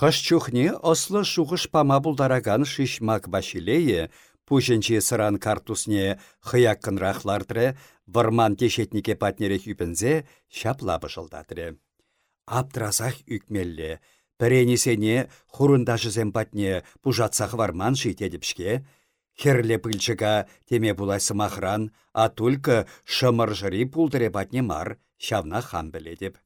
Хышчухне ослы шухыш пама булдараган шишмак башилее, пушенче сыран картусне хыяккынрахлардыры, варман тешетнике патнере хүпінзе шапла бышылдатыры. Аптразах үкмелле, піренесене хурындашызем патне пужатсах варман шитедіпшке, Херле пыльчыга теме булай сымахран, а только шымыржыри пулдыре патне мар, шавна хан біледіп.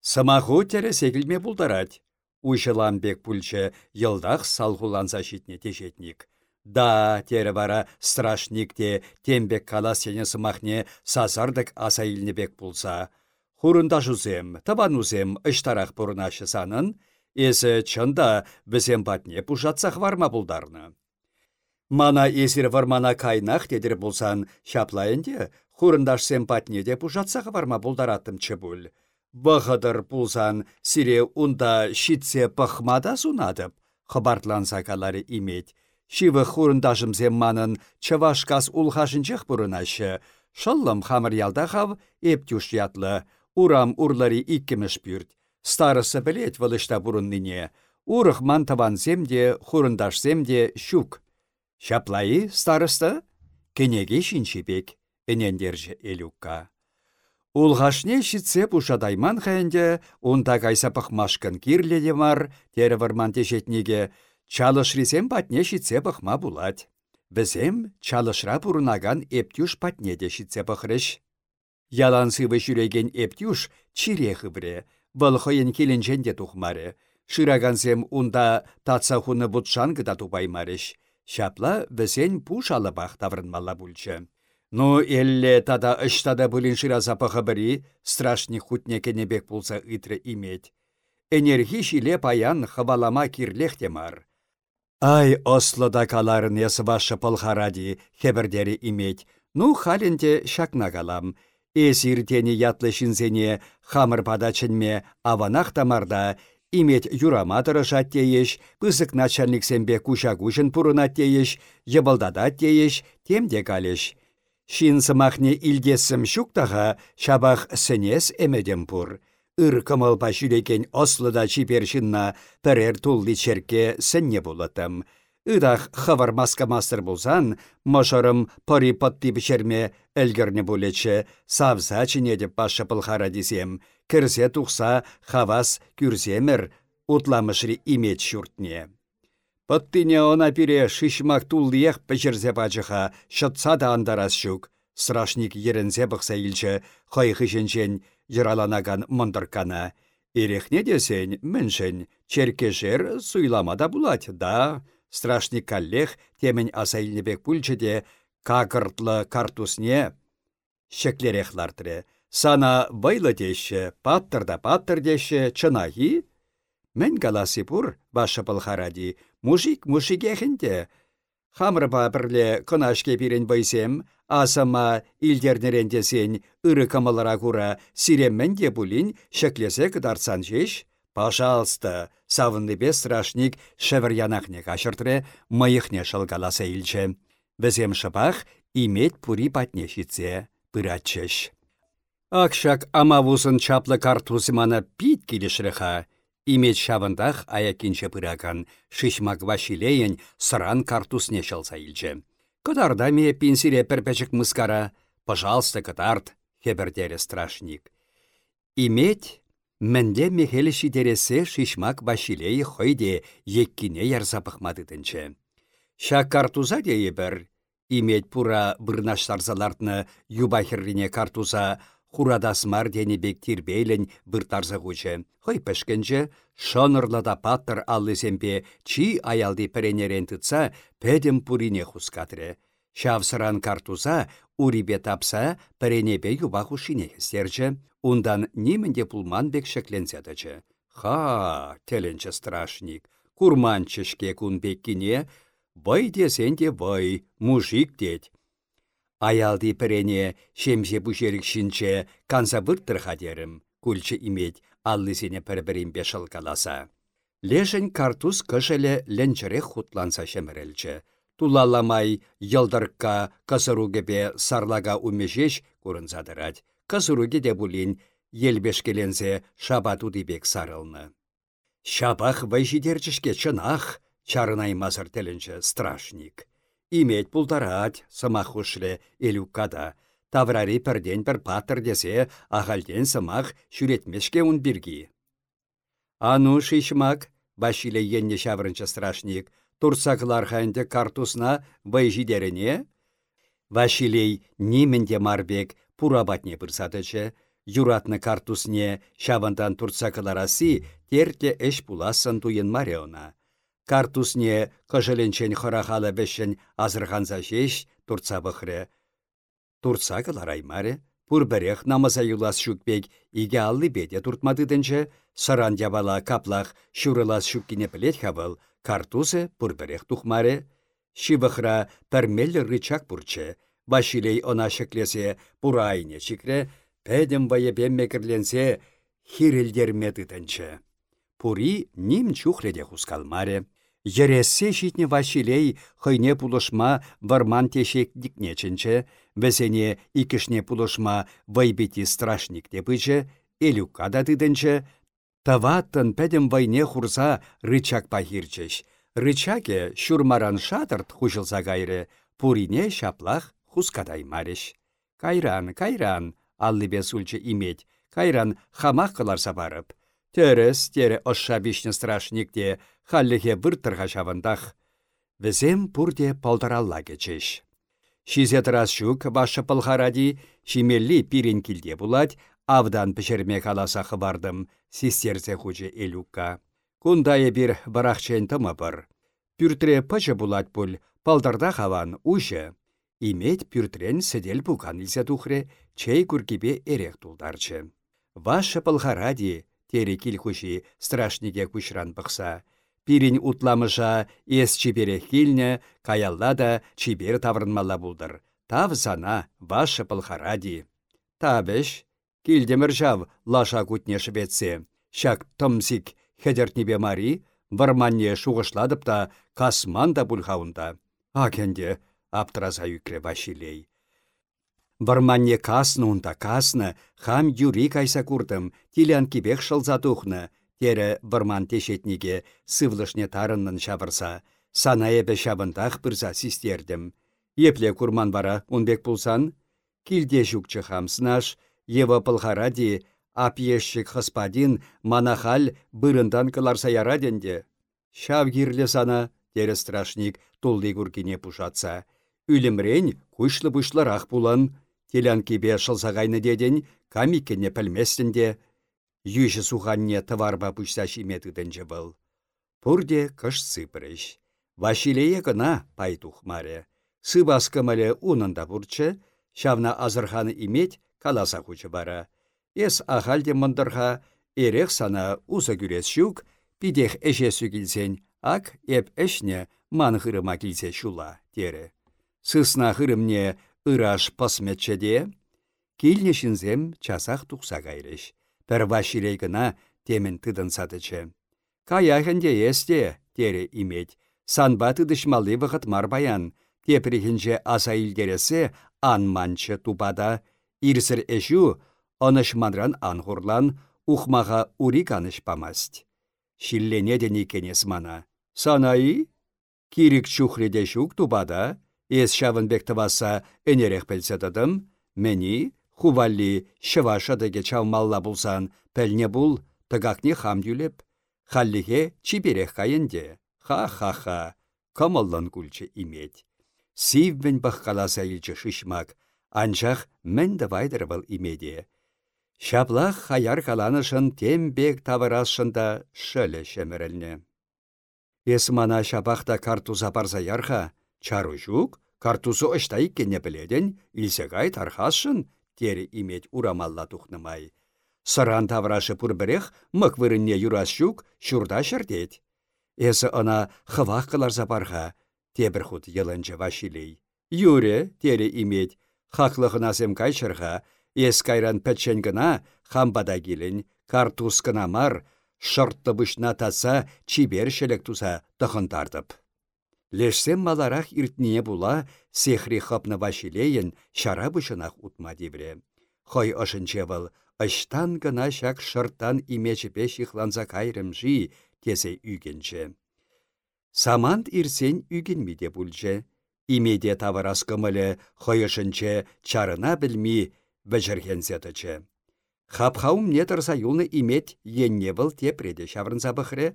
Сымаху тере сегілме пулдарать. Уйшыланбек пульче йылдах салхуланса щитне тешетник. Да, тере вара страшникте тембек кала сене сымахне сазардык аса илнебек пулса. Хурында жузем, табанузем ыштарах бұрынашы санын, есі чында бізем батне пужатсақ варма бұлдарны. Мана есір вармана кайнақ дедір болсан, шаплайынде, хурындаш сем патне де пужатсақ варма бұлдараттым чебул. Бұғыдыр пулсан сире унда шитсе пахмада сунадып, хабартланса калары имет. Шивы хурындашымзем манын чавашкас улхашынчық бұрынашы. Шыллым хамыр ялдахав эптюш ятлы. Урам урлари иккіміш бүрд. Старысы білет вылышта бұрынныне. Урых мантаван земде, хурындаш земде шук. Шаплайы старысты? Кенеге шинчебек, энендерже элюкка. Улғашне шитсе пушадайман хәнде, унда кайса пахмашкан кирледе мар, тері варман тешетнеге, чалышрисем патне шитсе пахма булать. Бізем чалышра пурунаган эптюш патне де шитсе пахрыш. Ялансывы жүреген эптюш чире хыбре, вăлхăйын келенчен де тухмары. Шырагансем унда татса хуны бутшан гыда тупаймарыш. Шапла візен пуш алыбақ таврынмалла бульчы. Ну, элле тада ыштада бұлін шыра запаха бірі, страшни хутне кенебек пулса ытры иметь. Энерги шиле паян хавалама кирлехте мар. Ай, ослыда каларын есі вашы пылхаради, хебірдері иметь. Ну, халінде шакна калам. Эсиртені ятлы шинзене хамыр падачынме аванақ тамарда, иметь юрама тырышат тееш, пысык начальник сембе куша кушын пурынат тееш, темде калеш. Шин сымахне илдесім шуктаға шабах сенес эмедем пур. Ыр кымылпа жүрекен ослыда чипершинна пірер тулли черке сенне болатым. Ыдах хавар маска мастер болсан, мошарым пори патти бішерме әлгірне болече, савза чинедіп башы пылхара десем, кірсе тухса хавас күрземір, утламышри имет шүртне. Пыттыне она пире шишмак туллиех пӹчерсе пачыха, шытса да андарас щук. Страшник еренсе бұқса илчі, хай хышенчен йыраланаган мындыркана. Ирехне десен, міншен, черкешер суйламада булать, да. Страшник каллех темен аса илнебек пульчеде, какыртлы картусне. Шеклерехлартыры. Сана байлы деші, паттыр да паттыр деші, чынахи? Мен галасы пур, башы пылхаради, мужик мужикехінде. Хамрыба бірле кынашке бірін байсем, асама илдернерендесен ыры камалара кура сиреммен де булин шеклесе кыдарсан жеш. Пожалуйста, савынны бе страшник шевір янахне кашыртре мыйықне шылгаласа илче. Візем шыбақ имет пури патнешіце, пыратчеш. Акшак амавусын чаплы картузымана пит келішріха. Имет шавындах аякинче пыракан, шишмак вашилейін сыран картусне шалса илче. Кытарда ме пенсире перпечек мыскара, пожалуйста, кытарт, хебердері страшник. Имет Мінде мехелі шидересе шишмак башилейі хойде еккине ярзапықмадыдынче. Ша картуза дейі бір, имет пура бұрнаштарзалартны юбахеррине картуза хурадасмар дені бектир бейлін бұртарзы ғучы. Хой пәшкенче, шонырлада паттыр аллысемпе чи аялды пәренерен тұтса, пәдім пурине хускатры. Шавсыран картуза урибе тапса, пәренебе юба хушине хестерчі, ундан немінде пулман бек шекленседачы. Ха, теленче страшник, курманчышке кун беккине, бай десен де бай, мужик дед. Аялды пірене шемже бұшерік шинче канса бұттыр хадерім, күлчі имет аллысене пір-бірін бешіл каласа. Лешін картуз кышеле ленчірек хутланса шемірелчі. Тулаламай йылдырыққа кысыругебе сарлага умешеш Кысыруге де бұлін елбешкеленсе шабату дебек сарылны. Шабах вайжидерчішке чынах, чарынаймазыр тілінчі страшник. Имет пултарать, самахушле элюккада. Таврари пірден бір патыр десе, ағалден самах шүретмешке ұн біргі. Ану шишмак, Василий енне шаврынчы страшник, турсаклар ханде картусна вайжидеріне? Василий немінде марбек пурабатне бірсадычы, юратны картусне шавандан турсакаларасы тертле эш пуласын туйын мареона. Картусне кыжыленчен хырахалы бешін азырғанза жеш турца бұхры. Турца кылараймаре, пурберех намаза юлас шукбек иге аллы беде туртмадыдынчы, сыран ябала каплах шурылас шуккине пілет хавыл, картусы пурберех тухмаре. Шибахра пәрмелі рычак бурчы, башилей она шеклесе пурайне чикре, пәдім вайепен мекірленсе хирілдермедыдынчы. Пури ним чухледе хускалмаре. Ерессе житне Василей хыйне пулышма варман тешек дикнечінче, вәсене икішне пулышма вайбети страшник депыче, элюка да тыдынче, таваттын пәдім вайне хурса рычак пахирчеш. Рычаке шурмаран шатырт хушылса кайры, пурине шаплах хускадай мареш. Кайран, кайран, аллыбе сульче иметь, кайран хамақ қыларса барып. Терес, тере ошша бишне страшникте, халлихе выртырға шавындах. Візем пурде полдаралла кечеш. Шизе тырас шук башы пылхаради, шимелли пирин килде булать, авдан пішерме каласа хыбардым, систерзе хуче элюкка. Кундайы бір барахчен тымы бір. Пүртіре пычы булать пуль, палдарда хаван ушы. Имет пүртрен сәдел пукан илсе тухре, чей күркебе эрек тулдарчы. Ваша пылхаради, тері кил хуши страшниге күшран бұқса. Пирин утламыша ес чибере хилне, каялла да чибер таврынмалла булдыр. Тав сана ваша пылхаради. Табеш, килдемір жав лаша кутне шветсе. Шак тымсик хедертнебе мари, варманне шуғышладып та касман да бұлхауында. Акенде, аптыраза юкре Василей. Варманне касны унта касны, хам юри кайса курдым, тилян кибек шылза тухны, тере варман тешетниге сывлышне тарыннын шавырса, сана эбе шабындах бірза систердім. Епле курман бара унбек пулсан, килде жүкчі хамсынаш, ева пылхаради, апьешшік хыспадин манахал бырындан кыларса яраденде. Шав кирле сана, тере страшник тулды пушатса. Үлімрен күшлі-бұшларақ булан, телян кебе шылсағайны деден, камикене пілместінде, Южы суханне тыварба пүшса шиметыдынчы был. Пурде кыш сыпырыш. Василие гына пайтухмаре. Сыбаскымылы унында бурчы, шавна азырханы иметь каласа хучы бара. Эс ахальде мындырха, эрех сана узы күрес шук, пидех эше сүгілсен, ак эп эшне ман хырыма шула, тере. Сысна хырымне ыраш пасметчеде, килнешінзем часах тухса кайрыш пір Василей гына темін тыдын садычы. Каяхынде есте, тере иметь, санба тыдышмалы вғыт марбаян, теприхінже аса илгересе анманчы тупада, ирсір эшу, онышманран анғурлан, ухмаға урик анышпамаст. Шиллене кенес мана. Санайы? Кирик чухреде шук тупада, ес шавынбек тываса энерех пелсетадым, мені Хувалли шывашадыге чавмалла булсан, пәлне бул, тыгакне хам юлеп, халлихе чиберех кайынде. Ха-ха-ха, камаллан кульче иметь. Сивбен бахкаласа илче шишмак, анчах мен давайдыр был имеде. Шаплах хаяр каланышын тембек тавырасшында шөлі шемірілне. Есмана шабахта картуза барза ярха, чару жук, картузу ышта иккене біледен, илсегай тархасшын, тере иметь урамалла тухнымай. Сыран таврашы пурбірех мық вырынне юрас шурда шырдет. Эсі ына хывақ қыларса барға, тебір худ елінчі Василий. Юре, тере иметь, хақлығына кайшырға, ес кайран пәтшен гына, хамбада келін, картус гына мар, шыртты бұшна таса, чибер шелек туса тұхын Лешсем маларах иртнине була, сехри хапны Василейін шара бұшынақ утма дебре. Хой ошынче был, Аштан гына шак шырттан имечіпе шихланса кайрымжи, тесе үгенче. Самант ирсен үгенмеде бүлже. Имеде таварас кымылы хойышынче чарына білмей вәжіргензетічі. Хапхаум не тұрса юлны имет енне был тепреде шаврынса бұхре,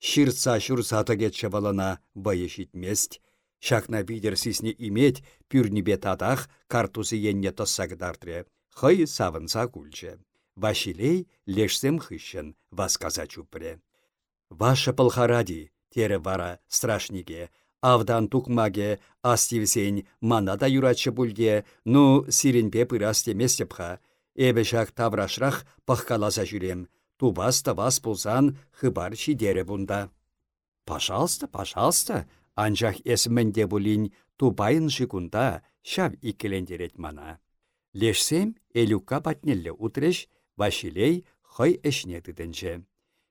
ширца шурса кетші балына байы шитмест, Шакна бидер сисне имет пюрнебе татах картусы енне тоссагдартре. Хый савынса кульче. Вашилей лешсем хыщен, васказа чупре. Ваша пылхаради, тере вара страшниге, Авдан тукмаге, астивсен, манада юрачы бульге, ну сиренпе пырас теместепха. Эбе шак таврашрах пахкаласа жүрем. Тубас тавас пулсан хыбар шидере бунда. Пожалуйста, пожалуйста, Анчах эсменде булин тубайын жигунда шав икелендерет мана. Лешсем элюка патнелле утреш Василей хой эшне тыденче.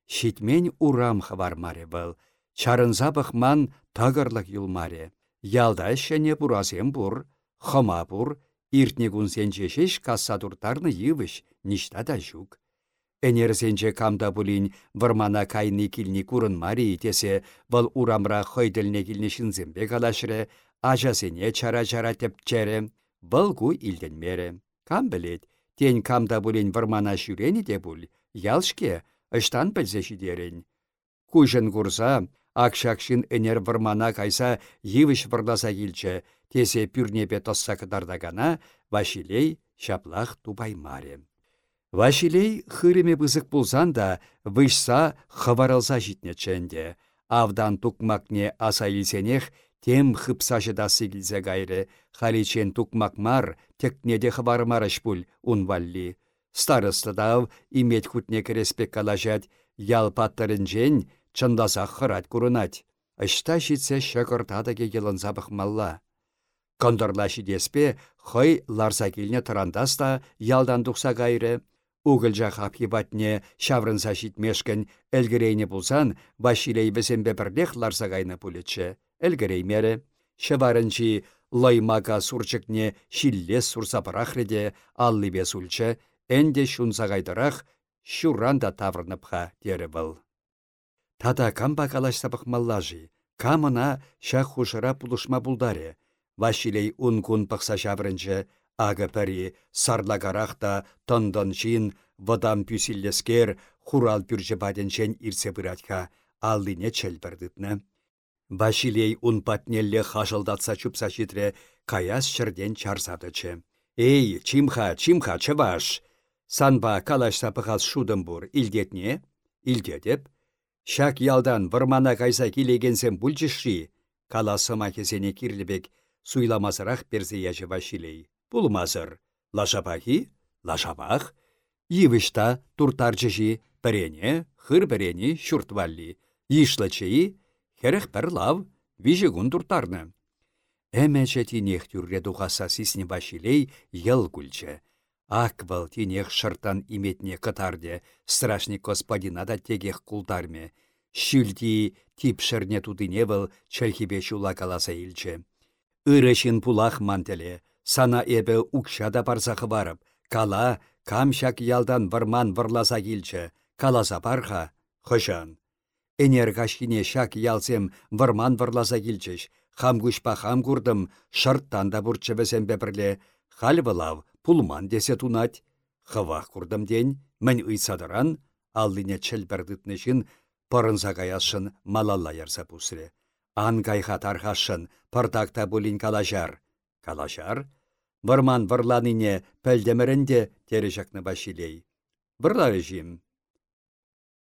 Шитмен урам хавармаре был. Чарынса ман тагырлык юлмаре. Ялда шене буразем бур, хама бур, иртне кунсенче шеш кассадуртарны ништа да. Энерсенче камда булин вармана кайны килни курын мари тесе вăл урамра хойділне килни шинзембе калашре, ажасене чара-чара тепчере, вăл ку илденмере. Кам білет, тень камда булин вармана шүрені де бұл, ялшке, ыштан пілзе шидерен. Кужын курса, акшакшин энер вармана кайса йывыш вăрласа килчче, тесе пюрнепе тосса кытардагана, Василей шаплах тубаймаре. Вашилей хыреме бызык пулсан да вышса хыварылса житнеченде. Авдан тукмакне аса илсенех тем хыпса жыда сигілзе гайры, халичен тукмакмар текнеде хывармарыш пуль унвалли. Старыстыдав имет хутне кереспек калажать, ял паттырынжен чындаса хырат курынать. Ышта житсе шакыртадаге елынса малла. Кондырла деспе, хой ларса тұрандаста ялдан гайры, Угылжа хапхи батне шаврынса мешкен әлгірейне бұлсан, Вашилей бізембе бірлех ларсагайны пулетші. Әлгіреймері. Шыварынчи лаймака сурчыкне шиллес сурсапырахреде аллыбе сульчы, әнде шунсагайдырақ шурранда таврныпха дері бұл. Тада камба калашсапық маллажи, камына шақ хушыра пулышма бұлдаре. Вашилей ункун пықса шаврынчы, Ага пәрі сарлагарақта тындын жин вадам пүсіллескер хурал пүрже баденчен ирсе бұратқа алдыне чәлбірдітні. Башилей ун патнелле хашылдатса чупса житре каяс шырден чарсадычы. Эй, чимха, чимха, чываш! Санба калашса пығас шудым бұр, илдетне? Илдетіп? Шак ялдан вырмана кайса келегенсен бұлчышри, каласыма кезене кирлібек суйламазырақ перзе яжы Вашилей пулмазыр. Лашапахи, лашапах, Йывышта туртарчыши пірене, хыр пірене шүртвалли. Ишлачыи, херех пір лав, вижігун туртарны. Әмәче тинех түрре дұғаса башилей ел күлчі. Ак был тинех шыртан иметне кытарде, страшник господина да тегех култарме. Шүлти тип шырне тудыне был чәлхибе шула каласа илче. Үрішін пулах мантеле, Сана эбі укшада барсақы барып, кала камшак ялдан варман варласа килчче, каласа хышан. Энер кашкине шак ялсем варман варласа килчеш, хам кушпа хам курдым, шырттан да бурчче весем бепірле, хал вылав, пулман десе тунать. Хывах курдым день, мін ыйсадыран, аллине чәлбірдітнешін, пырынса каяшын малалла ярса пусре. Ан кайха тархашын, пыртакта булин калажар. Калажар? Варман варланине пәлдемірінде тері башилей. Варлары жим.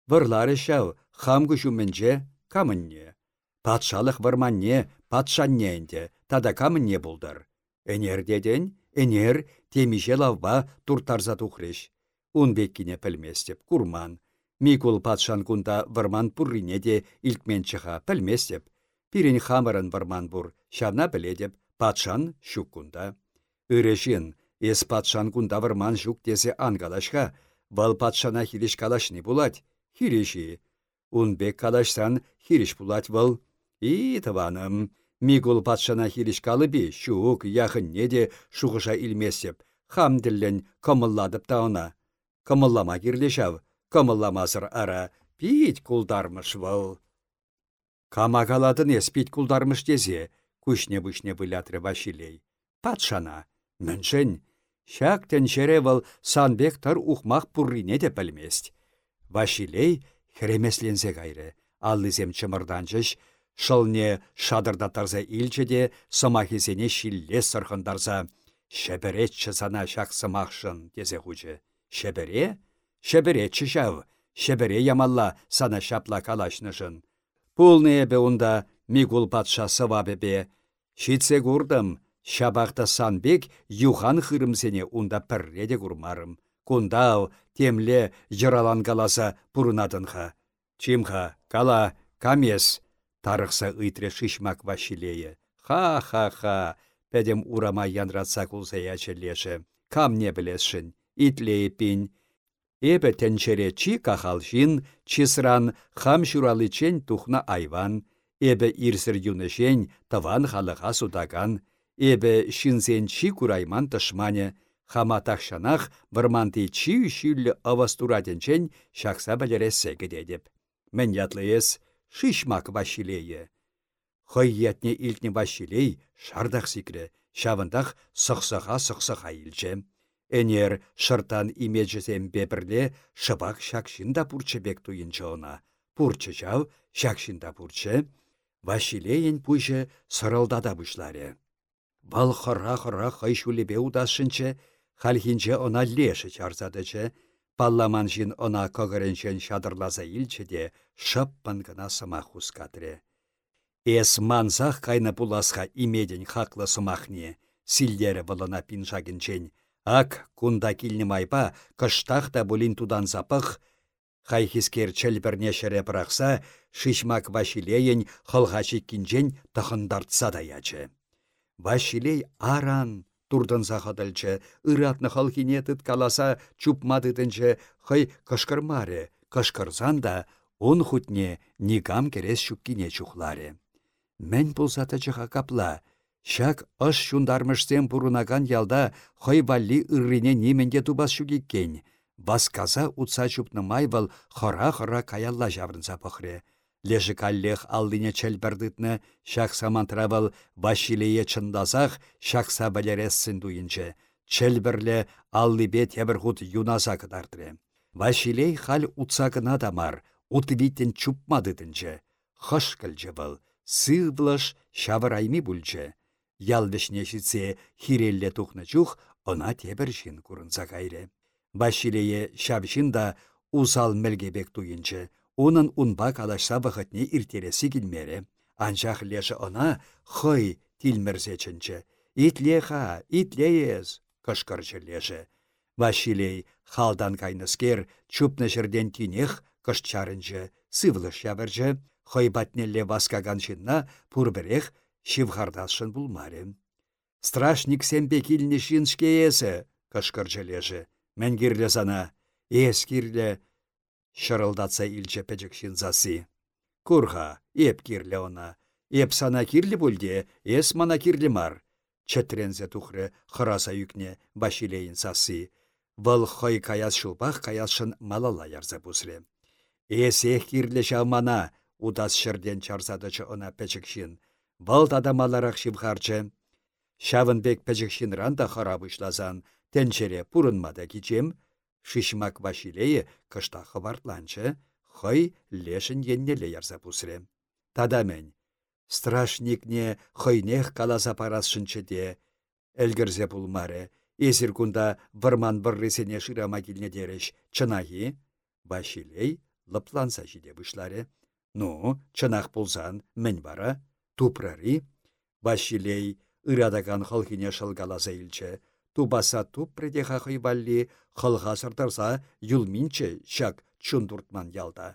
Варлары шау хам күшуменже камынне. Патшалық варманне патшанненде тада камынне бұлдар. Энер деден, энер темише лавба туртарза тухреш. Ун беккине пілместеп, курман. Микул патшан кунда варман пуррине де илтмен чыға пілместеп. Пирен хамырын варман бур, шавна біледеп, патшан шук кунда. Үрешін, ес патшан кундавырман жүк тесе ангалашқа, вал патшана хириш калашни булать, хириши. Унбек калашсан хириш булать вал. И, таваным, мигул патшана хириш калыби, шук, яхын неде шуғыша илмесеп, хам діллен комылладып тауна. Комыллама кирлешав, комылламасыр ара, пить кулдармыш вăл. Камакаладын ес пить кулдармыш тезе, күшне-бүшне вылятры Василей. Патшана, міншін, Шак тенчере вăл санбек тăр ухмах пуррине те пілмест. Василей хремесленсе кайры, аллызем чымырданчыш, шылне шадырдатарса илче де сымахисене шилле сырхындарса, шәбіретші сана шақ сымақшын, дезе хучы. Шәбіре? Шәбіретші шав, шәбіре ямалла сана шапла калашнышын. Пулны эбе унда Мигул патша сывабебе. Шитсе курдым, Шабақта санбек юхан хырымсене унда пірреде курмарым. Кундау темле жыралан каласа пурынадынха. Чимха, кала, камес, тарықса ыйтре шишмак вашилее. Ха-ха-ха, пәдем урама янратса кулса ячелеше. Кам не білесшін, итлее пин. Эбі тәнчере чи кахалшин, чисран хам чен тухна айван. Эбі ирсір юнышен таван халыға судаган. Эбе шинсен чи курайман тышмане, хама тахшанах варманты чи шүлі авастураденчен шақса білересе кедедіп. Мен ятлы шишмак вашилее. Хой ятне илтне вашилей шардақ сикре, шавындақ сықсыға-сықсыға илче. Энер шыртан имеджесем бебірле шыбақ шакшинда бек туйынчы она. Пурчы жау шакшинда пурчы. Вашилейін пуйжы сырылдада бұшларе. Вал хыра-хыра хай шулепе удашшынче, хальхинче она леші чарзадычы, палламан жин она когыренчен шадырлаза илче де шыппын гына сыма хускатре. Эс манзах кайна пуласха имеден хаклы сымахне, силдері вылына пинжагінчен, ак кунда килні майпа кыштах та булин тудан запых, Хайхискер чәлбірне шәрі бірақса, шишмак вашилейін хылғачы кинжен тұхындартса да ячы. Аран турдан захадылчы, ыратны халхине каласа чупмадыдынчы хай кышкырмаре, кышкырзан да он хутне нигам керес шуккине чухларе. Мен пулсаты чыха капла, Шак ыш шундармышсем пурунаган ялда хай валли ыррине неменде тубас. Басказа утса чупны майвал хора-хора каялла жаврынса пăхре. Лежі каллех алдыне чәлбірдітні шақ самантравал Вашилие чындазақ шақса бәлересін дуйынчы. Чәлбірлі аллыбе тебір ғуд юназа кыдардыры. Вашилей хал утсағына дамар, утвитін чупмадыдынчы. Хыш кілчі был, сывлыш шавырайми бүлчі. Ялвешне шитсе хирелле тухны чух, она тебір жин курынса кайры. Вашилие шабшин да усал мелгебек туйынчы. Унын унба калашса вăхытне иртересі килмере. Анчах леші она хăй тилмерсе Итле ха, итле ес, кышкырчы леші. Халдан кайныскер чупны жерден тинех кышчарынчы, сывлыш ябырчы, хăй батнелле васкаган çынна пурбірех шивхардасшын булмаре. Страшник семпе килнне шиншке есі, кышкырчы. Мен кирле сана, ес кирле, Шырылдатса илче пәчік шинзасы. Курха, еп кирлі она. Еп сана кирлі бүлде, ес мана кирлі мар. Чәтрензе тухры хыраса юкне башилейін сасы. Вăл хăй каяс шулпах каясшын малала ярса пусре. Эсех кирлі мана, удас шырден чарсадычы она пәчікшін. Вăл тада маларах шивхарчы. Шавынбек ранда харабышлазан, тәнчере пурынмада кичем, Шишмак Вашилее кышта хывартланчы, хăй лешін еннеле ярса пусре. Тадамен, страшникне хăйнех каласа парасшынчы де, әлгірзе пулмаре, Эсір кунда вырман выррысене шырама килне дереш, чынахи, Вашилей лыпланса жиде бұшларе. Ну, чынах пулсан, мен бара, тупрари. Вашилей ырадаган халхине шылгаласа илче, Тубаса туп предеха хыйвалли, хылға сыртарса юлминче шак чундуртман ялда.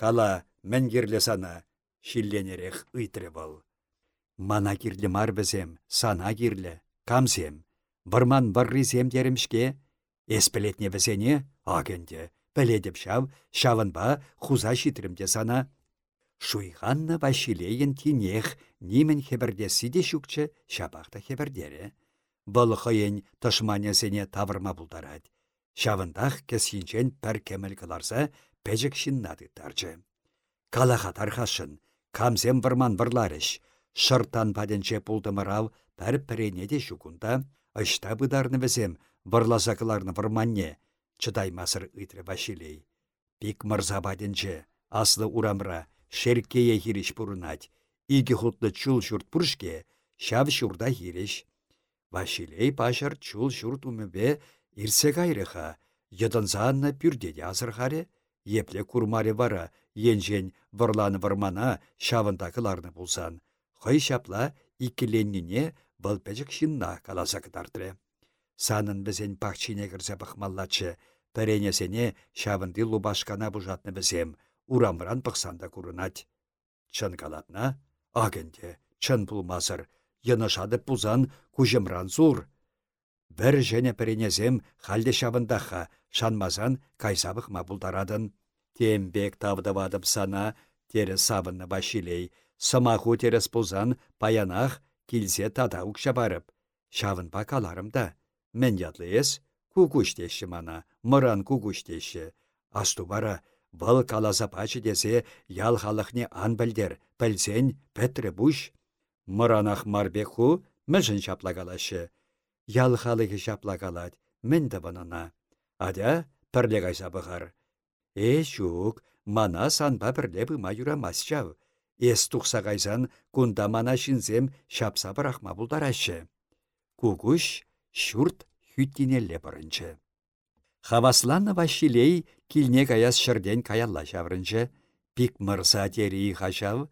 Кала мәнгерлі сана, шилленерех ыйтры был. Мана кирлі марбізем, сана кирлі, камзем, варман варризем деремшке, эспелетне візене, агенде, пәледіп шав, шавынба хуза шитірімде сана. Шуйханна Василейін тинех, нимен хебірдесі де шукче, шабақта хебірдері. Бұл хыйын тавырма бұлдарад. Шавындақ кесінчен пәр кеміл кыларса, пәжік шиннады таржы. Калаха тархашын, камзем варман варларыш, шыртан паденче пулдымырав пәр пірене де шукунда, Ышта бұдарны візем, варлазакыларны варманне, чыдаймасыр ыйтры Василий. Пик мырза паденче, аслы урамра, шеркее хириш пурынать, игі хутлы чул жұрт пұршке, шав шурда хириш. Василий пашар чул жұрт умебе ирсе кайрыха, йыдынзанна пюрдеде азырхаре, епле курмаре вара, енжен варланы вармана шавындакыларны булсан. Хой шапла икіленнине вăлпечек шинна каласа кытартыры. Санын бізен пахчине кірсе пăхмаллачы, пәренесене шавынды лубашкана бұжатны бізем, урамран пықсанда курынать. Чын калатна, агенде, чын пулмасыр, йынышады пузан кужымран зур. Бір және пәренезем халде шавындаха, шанмазан кайсабықма бұлдарадын. Тембек тавдывадып сана, тері сабынны башилей, самаху терес пузан паянах килсе тата укша барып. Шавын каларымда. Мен ятлы ес, кукуштеші мана, мыран кукуштеші. Асту бара, Бұл каласа пачы десе ял халықне ан білдер, білсен пәтірі бұш. Мұранақ марбеку мүжін шаплагалашы. Ял халығы шаплагалад, мен де бұнына. Адя пірле қайса бұғар. Е, шук, мана санба бірле бұма юрамас жау. Ес тұқса қайсан күнда мана шинзем шапса бірақма бұлдарашы. Кугуш шүрт хүттінелі бұрынчы. Хавасланна Василей килне каяс шырден каялла шаврынчы, пик мырса тери хашав,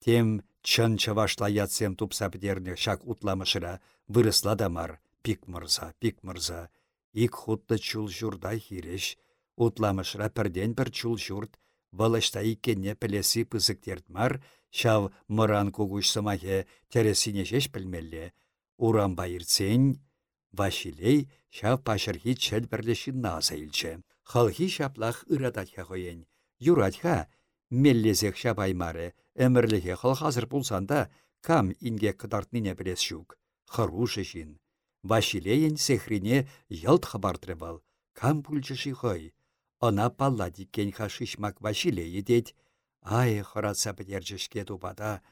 тем чын чывашла ятсем тупса бідерне шак утламышыра вырысла дамар, пик мырса, пик мырса, ик хутты чул журда хиреш, утламышыра пірден бір чул журд, валышта иккенне пілесі пызыктертмар, мар, шав мыран кугуш сымахе тересіне жеш пілмелле, урам байырцен, Василей шав пашырхи чел бірлешін наза илче. Халхи шаплах ырадатха хойен. Юратха, меллезек шабаймары, әмірліге хал хазыр пулсанда, кам инге кыдартныне білес шук. Харушы жин. Василейін сехрине ялт хабартры был. Кам пульчыши хой. Она палла диккен хашишмак Василей дед. Ай, хоратса бідержішке тупада.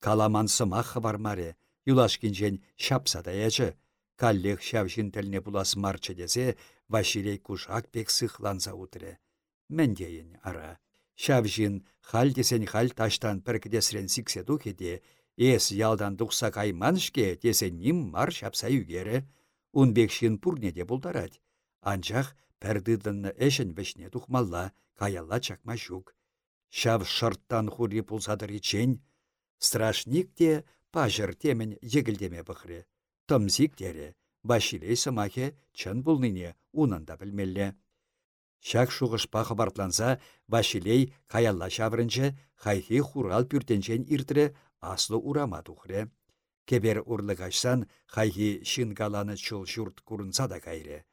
Каламан сымақ хабармаре. Юлашкин шапса да ячы. Каллех шавшин тіліне бұлас марчы десе, Василей кушак пек сықланса утыры. Мәндейін ара. Шавшин хал десен хал таштан піркідесрен сіксе духеде, ес ялдан дұқса кайманышке десе ним мар шапса югері, унбекшин пурнеде бұлдарад. Анчах пәрдыдынны әшін вешне тухмалла, каялла чакма жүк. Шав шырттан хури пулсадыр ичен, страшник те пажыр темен егілдеме бұқыры тымзик тере, Башилей сымахе чын бұлныне унында білмелі. Шак шуғышпа хабартланса, Башилей каялла шаврынчы, хайхи хурал пүртенчен иртірі аслы урама. Кебер урлығашсан, хайхи шингаланы чул журт курынса да кайры.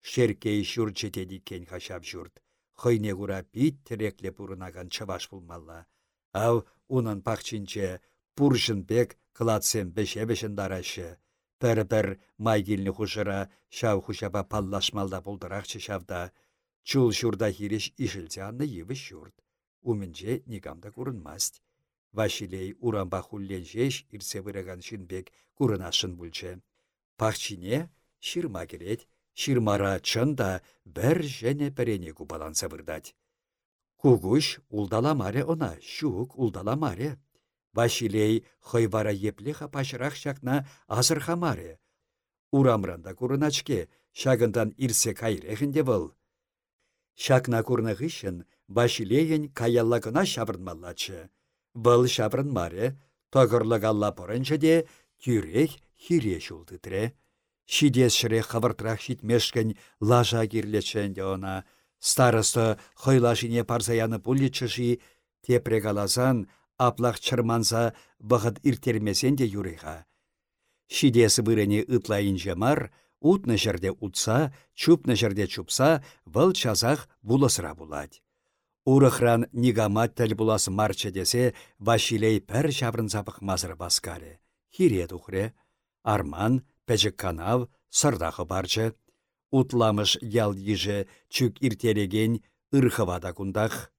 Шеркей шүр жетеді кен хашап журт. Хойне кура бит тірекле чываш булмалла. Ау, унын пақчинче, пуржын бек кылатсен беше-бешін дарашы. Пір-пір майгилні хушыра, шау хушаба паллашмалда бұлдырақчы шавда. Чул шурда хиреш ишілзе анны еві шурд. Умінже негамда күрінмаст. Вашилей урамба хуллен жеш ирсе выраган шинбек күрінашын бүлче. Пахчине ширма керет, ширмара чында бір және баланса вырдать. Кугуш улдаламаре она, шук улдаламаре. Василей хойвара еплеха пашырақ шакна азыр хамаре. Урамранда курыначке, шагындан ирсе кайрехінде был. Шакна курнық ішін Василейін каяллағына шабырнмаллачы. Бұл шабырнмаре, тоғырлық алла порынчы де тюрек хире шулдытре. Шидес шыре хавыртрақ шитмешкін лажа кирлеченде она. Старысты хойлашыне парзаяны пуличыши, тепрегалазан аплах чырманса вғыт иртермесен де юриға. Шидесі бұрыне ұтлайын жамар, утны жерде утса, чупны жерде чупса, вăл чазах булысыра булать. Урыхран нигамат тіл буласы марчы десе, Василей пәр шабрын мазыр баскаре. Хире тухре, арман, пәжік канав, сырдақы барчы. Утламыш ял ежі чүк иртереген, ырхывада кундах.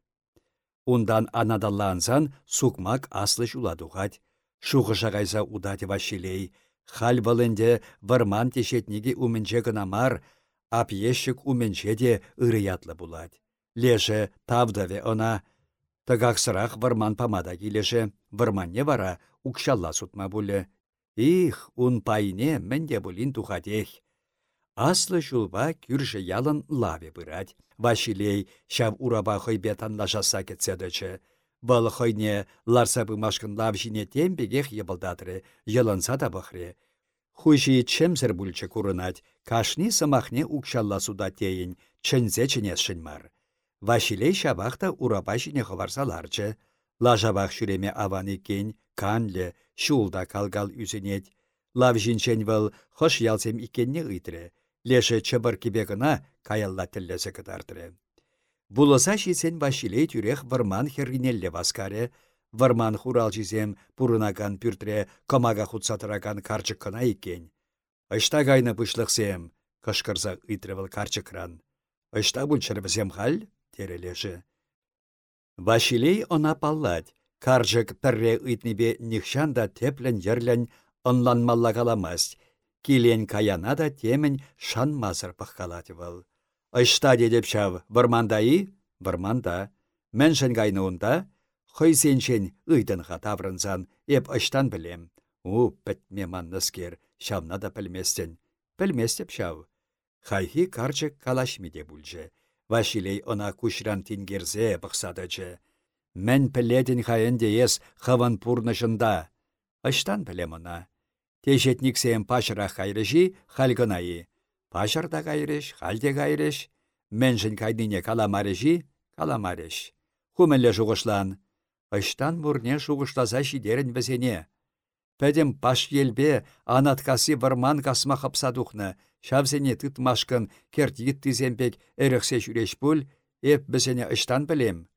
Ундан анадаллансан сукмак аслы жуладухать. Шуғыша кайса удать Василей. Халь валынде варман тешетнеге уменче гынамар, ап ешік уменче де ырыятлы булать. Леже тавдаве она. Тыгақсырақ варман памада келеше. Варманне вара укшалла сутма буле. Их, ун пайне менде булин тухатех. Аслы жулба күржі ялын лаве бұрад. Василей шав ураба хойбе танлашаса кетседечі. Бұл ларса бумашкын лав жіне тембегех ебылдадры, йылынса да бұхре. Хужи чемсір бүлчі курынать, кашни самахне укшалла суда тейін, чэнзе ченесшін мар. Василей шабақта ураба жіне хыварсаларчы. Лажабақ шүреме аваны кен, канле, шулда калгал үзінет. Лав жинчен выл хош ялсем икенне ыйтры леше чыбыр кебегіна каялла тіллесі кыдардыры. Булыса шисен Василей тюрех варман херринелле васкаре, варман хурал жизем пурынаган пүртре комага хутсатыраган карчыккына иккен. Ышта гайны пышлықсем, кышкырза ыйтрывыл карчыкран. Ышта бүлчірбізем хал, терелеші. Василей она паллать, карчык пірре ыйтнебе нихшанда теплен ерлен онланмалла каламасть, Килен каяна да темін шан мазыр пыққалады выл. Ышта дедеп шав, вармандайы? Варманда. Мәншін гайнуында, хойсеншен ұйдынға таврынзан, еп ыштан білем. У, пәтме манныскер, шавна да пілместен. Пілместеп шав. Хайхи карчык калашмиде бүлже. Вашилей она кушран тингерзе бұқсадычы. Мән пілетін хайын ес хаван пурнышында. Ыштан білем она. Тежетниксем пашыра кайрыши хальгынайы. Пашырда кайрыш, халде кайрыш. Мэншін кайдыне каламарыши, каламарыш. Хумелле жуғышлан. Ыштан мурне шуғышласа шидерін бізене. Пәдем паш елбе анаткасы варман касма хапсадухны. Шавзене тытмашкын керт yittizембек әріқсе жүреш бұл, еп бізене ыштан білем.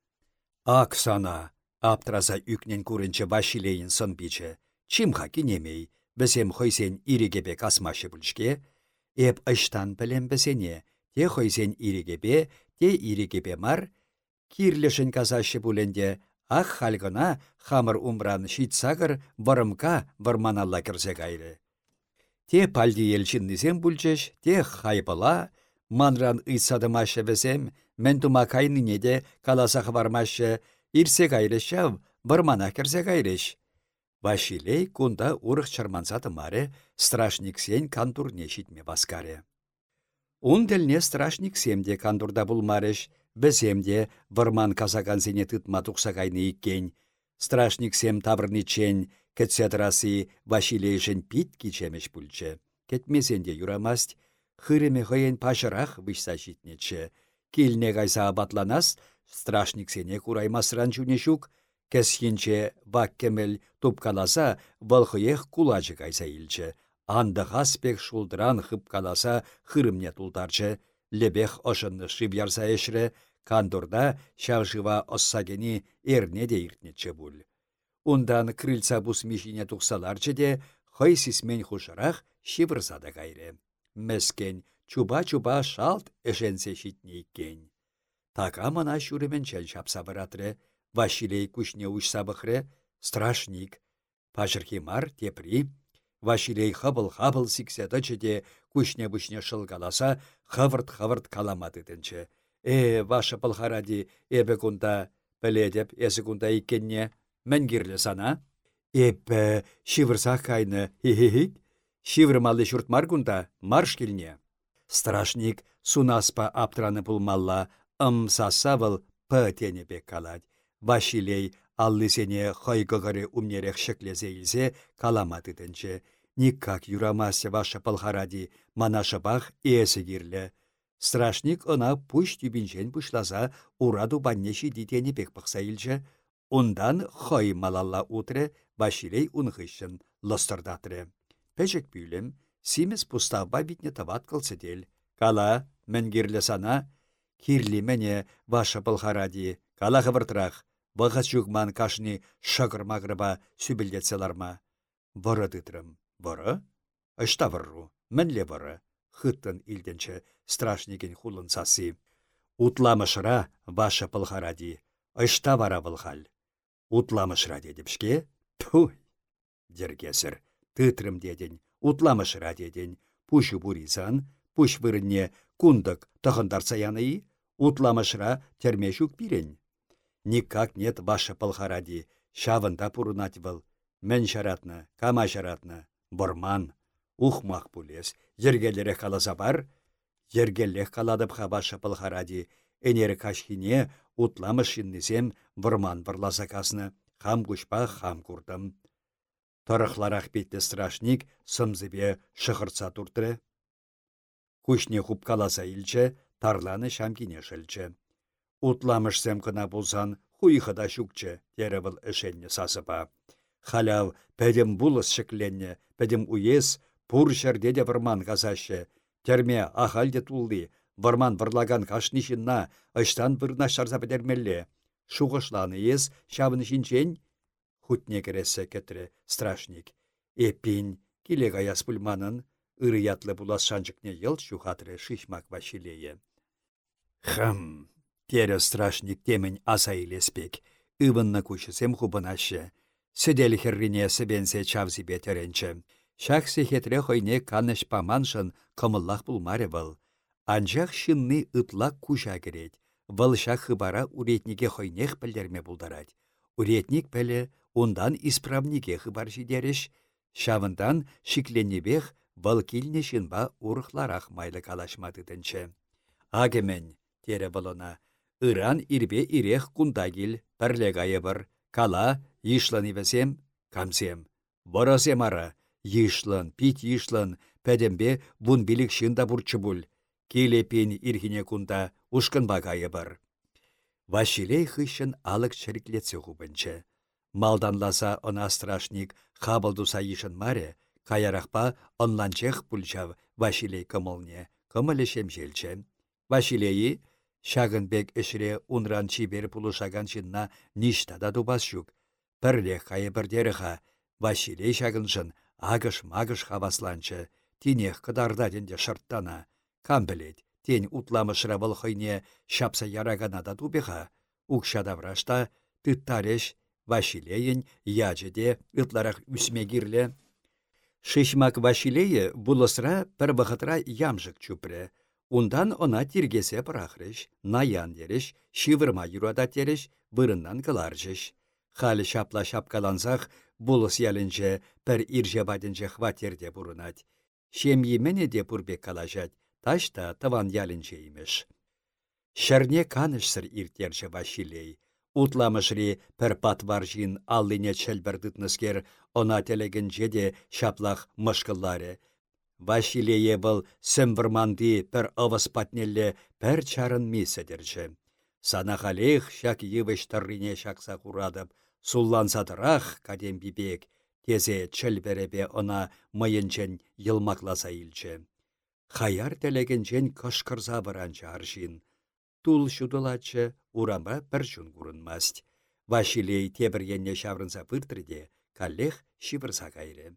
Ак сана, аптраза үкнен күрінчі Василейін сын бичі. Чимха кинемей, бізем хойсен ирегебе касмашы бүлшке, эп ыштан білем бізене, те хойсен ирегебе, те ирегебе мар, кирлешін казашы бүленде, ақ халгына хамыр умран шитсагыр варымка варманалла кірзе кайры. Те пальди елчиннізем бүлчеш, те хайбыла, манран ыйсадымашы візем, мен тума кайныне де каласақ бармашы, ирсе кайрышав, вармана кірзе кайрыш. Василей кунда урых чармансаты маре страшниксен кантурне шитме баскаре. Ун делне страшник семде кандурда булмареш, біземде варман казагансене тытма тухсагайны иккен. Страшник сем таврничен, кетседрасы Василейшен пит кичемеш пульче. Кетмесенде юрамасть, хыреме хыйен пашырах вышса житнече. Килне гайса абатланас, страшник сене кураймасран чунешук, Кәсхинче ваккемел тупкаласа вăлхыех кулачы кайса илчче. Анда хаспек шулдыран хыпкаласа хырымне тултарчы. Лебех ошынны шип ярса эшре, кандурда çавшыва оссагени эрне де иртнечче буль. Ундан крыльца бусмишине тухсаларчы де, хăй сисмен хушарах шивырса да кайрре. Мәскен чуба-чуба шалт эшенсе çитне иккен. Така мана çуремен чел çапса Василей кушне сабықры, страшник. Пажырхи мар тепри. Василей хабыл-хабыл сикседачы де кушне-бушне шылгаласа хавырт-хавырт каламады дінчі. Э, ваша пылхаради эбі кунда піледеп, эсі кунда иккенне мәнгерлі сана. Эп, шивырсақ кайны, хе-хе-хе. Шивырмалы шуртмар кунда марш келне. Страшник сунаспа аптраны пулмалла, ым сасавыл бек каладь. Василей аллысене хайгығыры умнерех шеклезе илзе каламатыдынче. Никак юрамасе ваша палхаради манашабах иесі кирлі. Страшник ына пуш тюбинчен пушласа ураду баннеші дитені бек пықса илче. Ундан хой малалла утре Василей унғышын лыстырдатры. Пәжек бүйлім, симес пуставба битне тават кылсыдел. Кала, мен кирлі сана, кирлі мене ваша палхаради, кала хывыртырақ, Бұға жүгман кашыны шағыр-мағырба сүбілдетселарма. Бұры дыдрым. Бұры? Ашта вұрру. Мінле бұры. Хыттын илденче страшнеген хулын сасы. Утламышыра ваша пылхаради, ышта вара вылхал. Утламышыра дедіпшке, ту, дергесір, тытрым деден, утламышыра деден, пушу буризан, пуш вырынне кундык тұхындарса яны, утламышыра термешук пирен. Никак нет ваша пылхаради, шавында пурунать был. Мен шаратны, кама шаратны, борман, ухмақ пулес, ергелері қаласа бар, Ергеллех каладып хабаша пылхаради, энері кашхине утламыш шиннесем вырман вырласа касны, хам кушпа хам курдым. Тарықларақ бетті страшник сымзыбе шығырца туртры. Хуп каласа илче, тарланы шамкине шылчы. Утламышсем кына булсан, хуйхыда шукчы, тері бұл ішенне сасыпа. Халяв пәдім бұлыс шекленне, пәдім уез, пур жерде де вырман казашы, Терме ахальде тулды, варман варлаган кашнишинна, ыштан вырна шарса петермелле. Шуғышланы ес, шабын шинчен, хутне кересе кетре страшник. Эпин, киле гаяс пульманын, ыры ятлы булас шанчыкне ел шухатры шишмак вашилее. Хм, тере страшник темень аса илеспек, ывынна кучысем хубынашы. Сөдел херрине себенсе чавзибе теренче. Шахсе хетре хойне каныш паманшын кымыллах булмаре был. Анжақ шынны ытлак куша керет. Вăл шах хыбара уретнике хойнех пілдерме булдарать. Уретник пәлі ондан исправнике хыбар жидереш, шавындан шикленнебех вăл килне шынба урықларақ майлы калашмадыдынчы. Агемен, тере вăлына, ыран ирбе ирех кундагил пірле бір, кала, ишлан ивесем, камсем. Борасем ара, Йышлан, пит йышлан, пәдембе бун билік шында. Келе пен ирхине кунда ушкын бар. Василей хыщын алық чіриклетсе хубынчы. Малданласа она страшник хабалдуса йышын маре, каярахпа онланчех пульчав Василей кымылне, кымылешем желче. Василейі, шагынбек ішіре унран чибер пулышаган шынна ништада дубас жүк. Пірлех кайы бірдеріға, Василей шагыншын агыш-магыш хавасланчы, тинех кыдардаденде шырттана. Кам білет, тень утламышыра бұл хойне шапса ярагана да тубеха. Укшадаврашта тыттареш Вашилейін яжеде ытларақ үсмегирле. Шишмак Вашилейі бұлысыра бір бұғытра ямжық. Ундан она тиргесе пырахрыш, наян дереш, шивырма юрада тереш, бұрыннан кыларжыш. Халі шапла шапкалансақ, Булыс ялінче пір ирже бадінче хватерде бұрынат. Шемйемене де бұрбек калажат, ташта таван ялінче имеш. Шәрне канышсыр иртерче Василей. Утламышри пір патвар жин аллине чәлбірдітніскер, она телегінче де шаплах мышкыллары. Василие был сэмвірманды пір авыз патнелле пір чарын миседерче. Санахалех шак евыш таррине шакса курадып, Суллансатырах кадем бибек, тезе чіл она мыйынчен йылмакласа илче. Хаяр телегенчен кышкырса бұранчы аршин. Тул шудылачы урама бір жүн күрінмаст. Вашилей енне шаврынса пыртрыде, каллех шивырса кайры.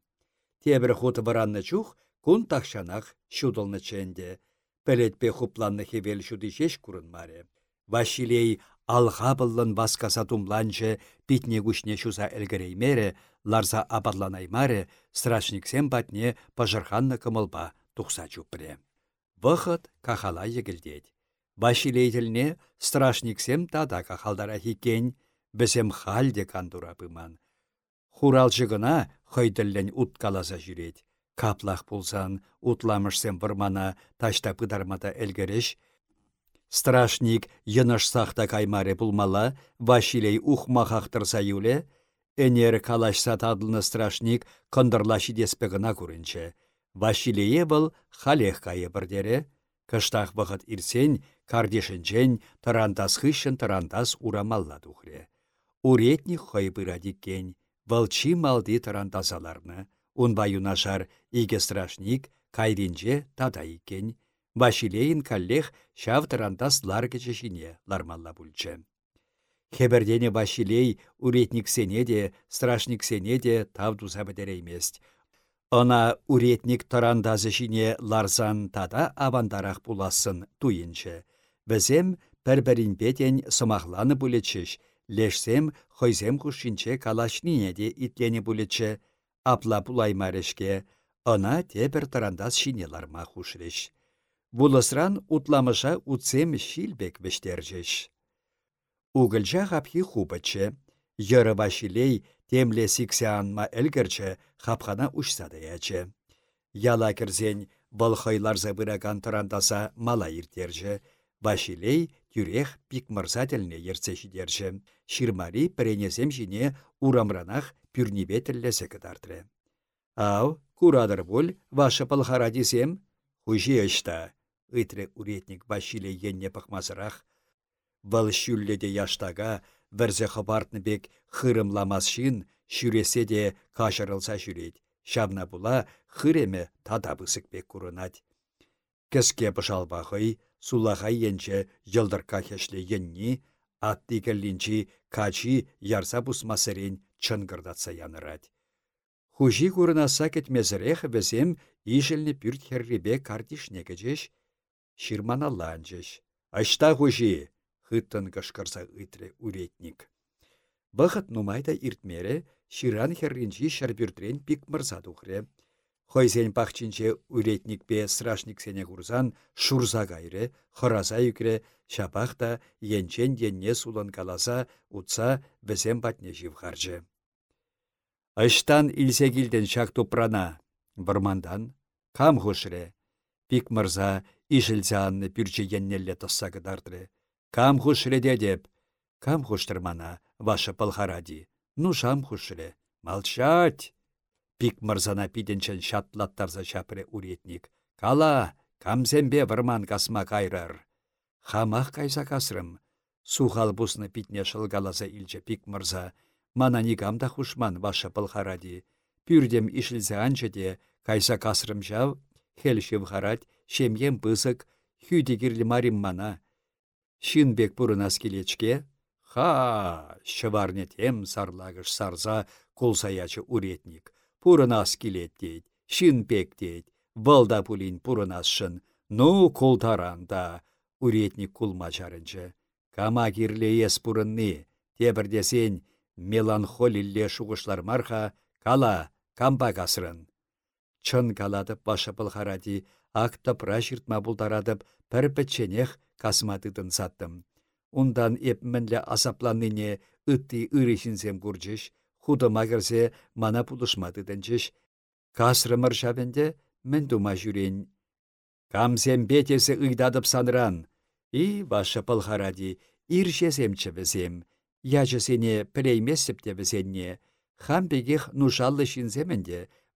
Тебір бұранны чух, кун тақшанақ шудылны ченде. Пәлетпе хупланны хевел күрінмаре. Вашилей Алға бұллын баскаса тумланчы, питне күшне шуза әлгіреймері, ларза абарланаймары, страшниксен батне пажырханны кымылба тұқса чупре. Вұхыт кахала егілдет. Башилейтілне страшниксем тада кахалдара хикен, бізем халде кандура пыман. Хуралжығына хойділлен уткаласа жүрет. Каплах пулсан, утламышсем вырмана ташта пыдармата әлгіріш, Страшник йынышсахта каймаре пулмала, Василей ухма хақтырса юле, Энер калашса тадлны страшник кындырлаши деспегіна күрінче. Василие был халех кайы бірдері, кыштақ вғыт ирсен, кардешінчен тарантас хыщын тарантас урамалла тухре. Уретник хой бырадиккен, вълчи малды тарантасаларны, унба юнашар иге страшник кайринче тада иккен, Василейін каллех шав тарантас ларгычы лармалла бүлчі. Хебердене Василей уретниксене де, страшниксене де тавдуза бідереймест. Она уретник тарандазы жіне ларзан тада авандарах буласын туйынчы. Бізем пәрбәрін бетен сымақланы бұлетшіш, лешсем хойзем хушинче калашнине де итлені апла бұлаймарешке, ына тебір тарандас шинеларма хушреш. Вулысран утламыша утсем шилбек вештержеш. Угылжа хапхи хубачы, йыры вашилей темле сиксянма әлгірчі хапхана ұшсады ячы. Яла кірзен хайлар забыраган тарандаса мала иртержі, Вашилей тюрех пик мырзательне ерце Ширмари пренесем жіне урамранах пюрнебе тіллесе кыдардыры. Ау, курадыр бол, ваша пылхара десем, ышта, ытры уретник Вашилей енне пықмазырақ. Вăл яштага, вірзе хабартны бек хырымламас шүресе де кашырылса жүрет. Шабна була хыреме бысык бек курынать. Кіске пышалбақый, сулаха енче йылдыр кахешле енни, атты кәллинчи качи ярса пусмасырен чынгырдатса янырать. Хужи курынаса кетмезірех бізем ишелні пүрт херребе картишне кечеш, ширмана ланчеш. Ашта хужи, хыттын кышкырса үйтре уретник. Бұхыт нумайда иртмере, ширан херринчи шарбюртрен пик мырза тухре. Хойсен пахчинче уретникпе страшниксене курсан шурса кайры, хыраза юкре, шапахта енчен енне сулан каласа утса бізем патне живхаржы. Аштан илсе килден шак тупрана, бұрмандан, кам хушре, пик мырза ишілсе анны пүрче еннелле тосса кыдардыры. Кам хушре деп, кам хуштырмана, ваша пылхаради, ну шам хушре, молчать! Пик мырзана пиденчен шатлаттарса шапре уретник. Кала, камсембе вырман касма кайрар. Хамах кайса касрым. Сухал бусны питне шылгаласа илче пик мырза. Мана никамда хушман ваша пылхаради. Пюрдем ишілзе анчы де кайса касрым жав, хел шевхарать, шемьем пысык, хюдегірлі марим мана. Шинбек бұрынас келечке, Ха, шыварнетем сарлагыш сарза кулсаячы уретник пурынас килет шин пек дейд, валда пулин пурынасшын, ну култаранда, уретник кулма жарынчы. Кама кирле ес пурынны, тебірдесен меланхолилле шуғышлар марха, кала, кампа касырын. Чын каладып башы пылхаради, акта прашыртма бұлдарадып, пір пітченех касматыдын саттым. Ундан епмінлі асапланыне ытты ырышынсем курчыш, худыма кірсе мана пулышмады дінчіш. Касрымыр шавенде жүрен. Камсем бетесі ұйдадып саныран. И ваша пылхаради, иршесем чывізем. Яжы сене пілеймесіп де бізенне. Хам бегех нушаллы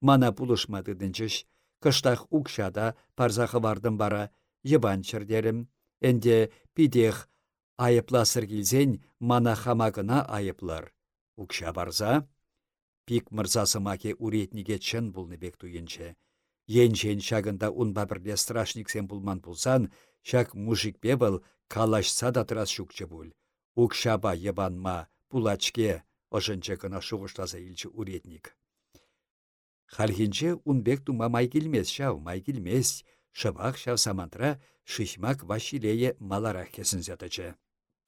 мана пулышмады дінчіш. Кыштақ укшада парзақы вардым бара, ебан чырдерім. Энде пидех айыпласыр келзен мана хамагына айыплар. Укша барза, пик маке уретниге чын бұлны бек туйынче. Енчен шагында унба бірле страшниксен бұлман бұлсан, шак мужик бебіл калашса да тұрас шукчы бұл. Укшаба ебанма, пулачке, ошынче кына шуғыштаса илчі уретник. Халхинче унбек тума май келмес шау, май келмес, шыбақ шау самантра шишмак вашилее маларах кесін зятычы.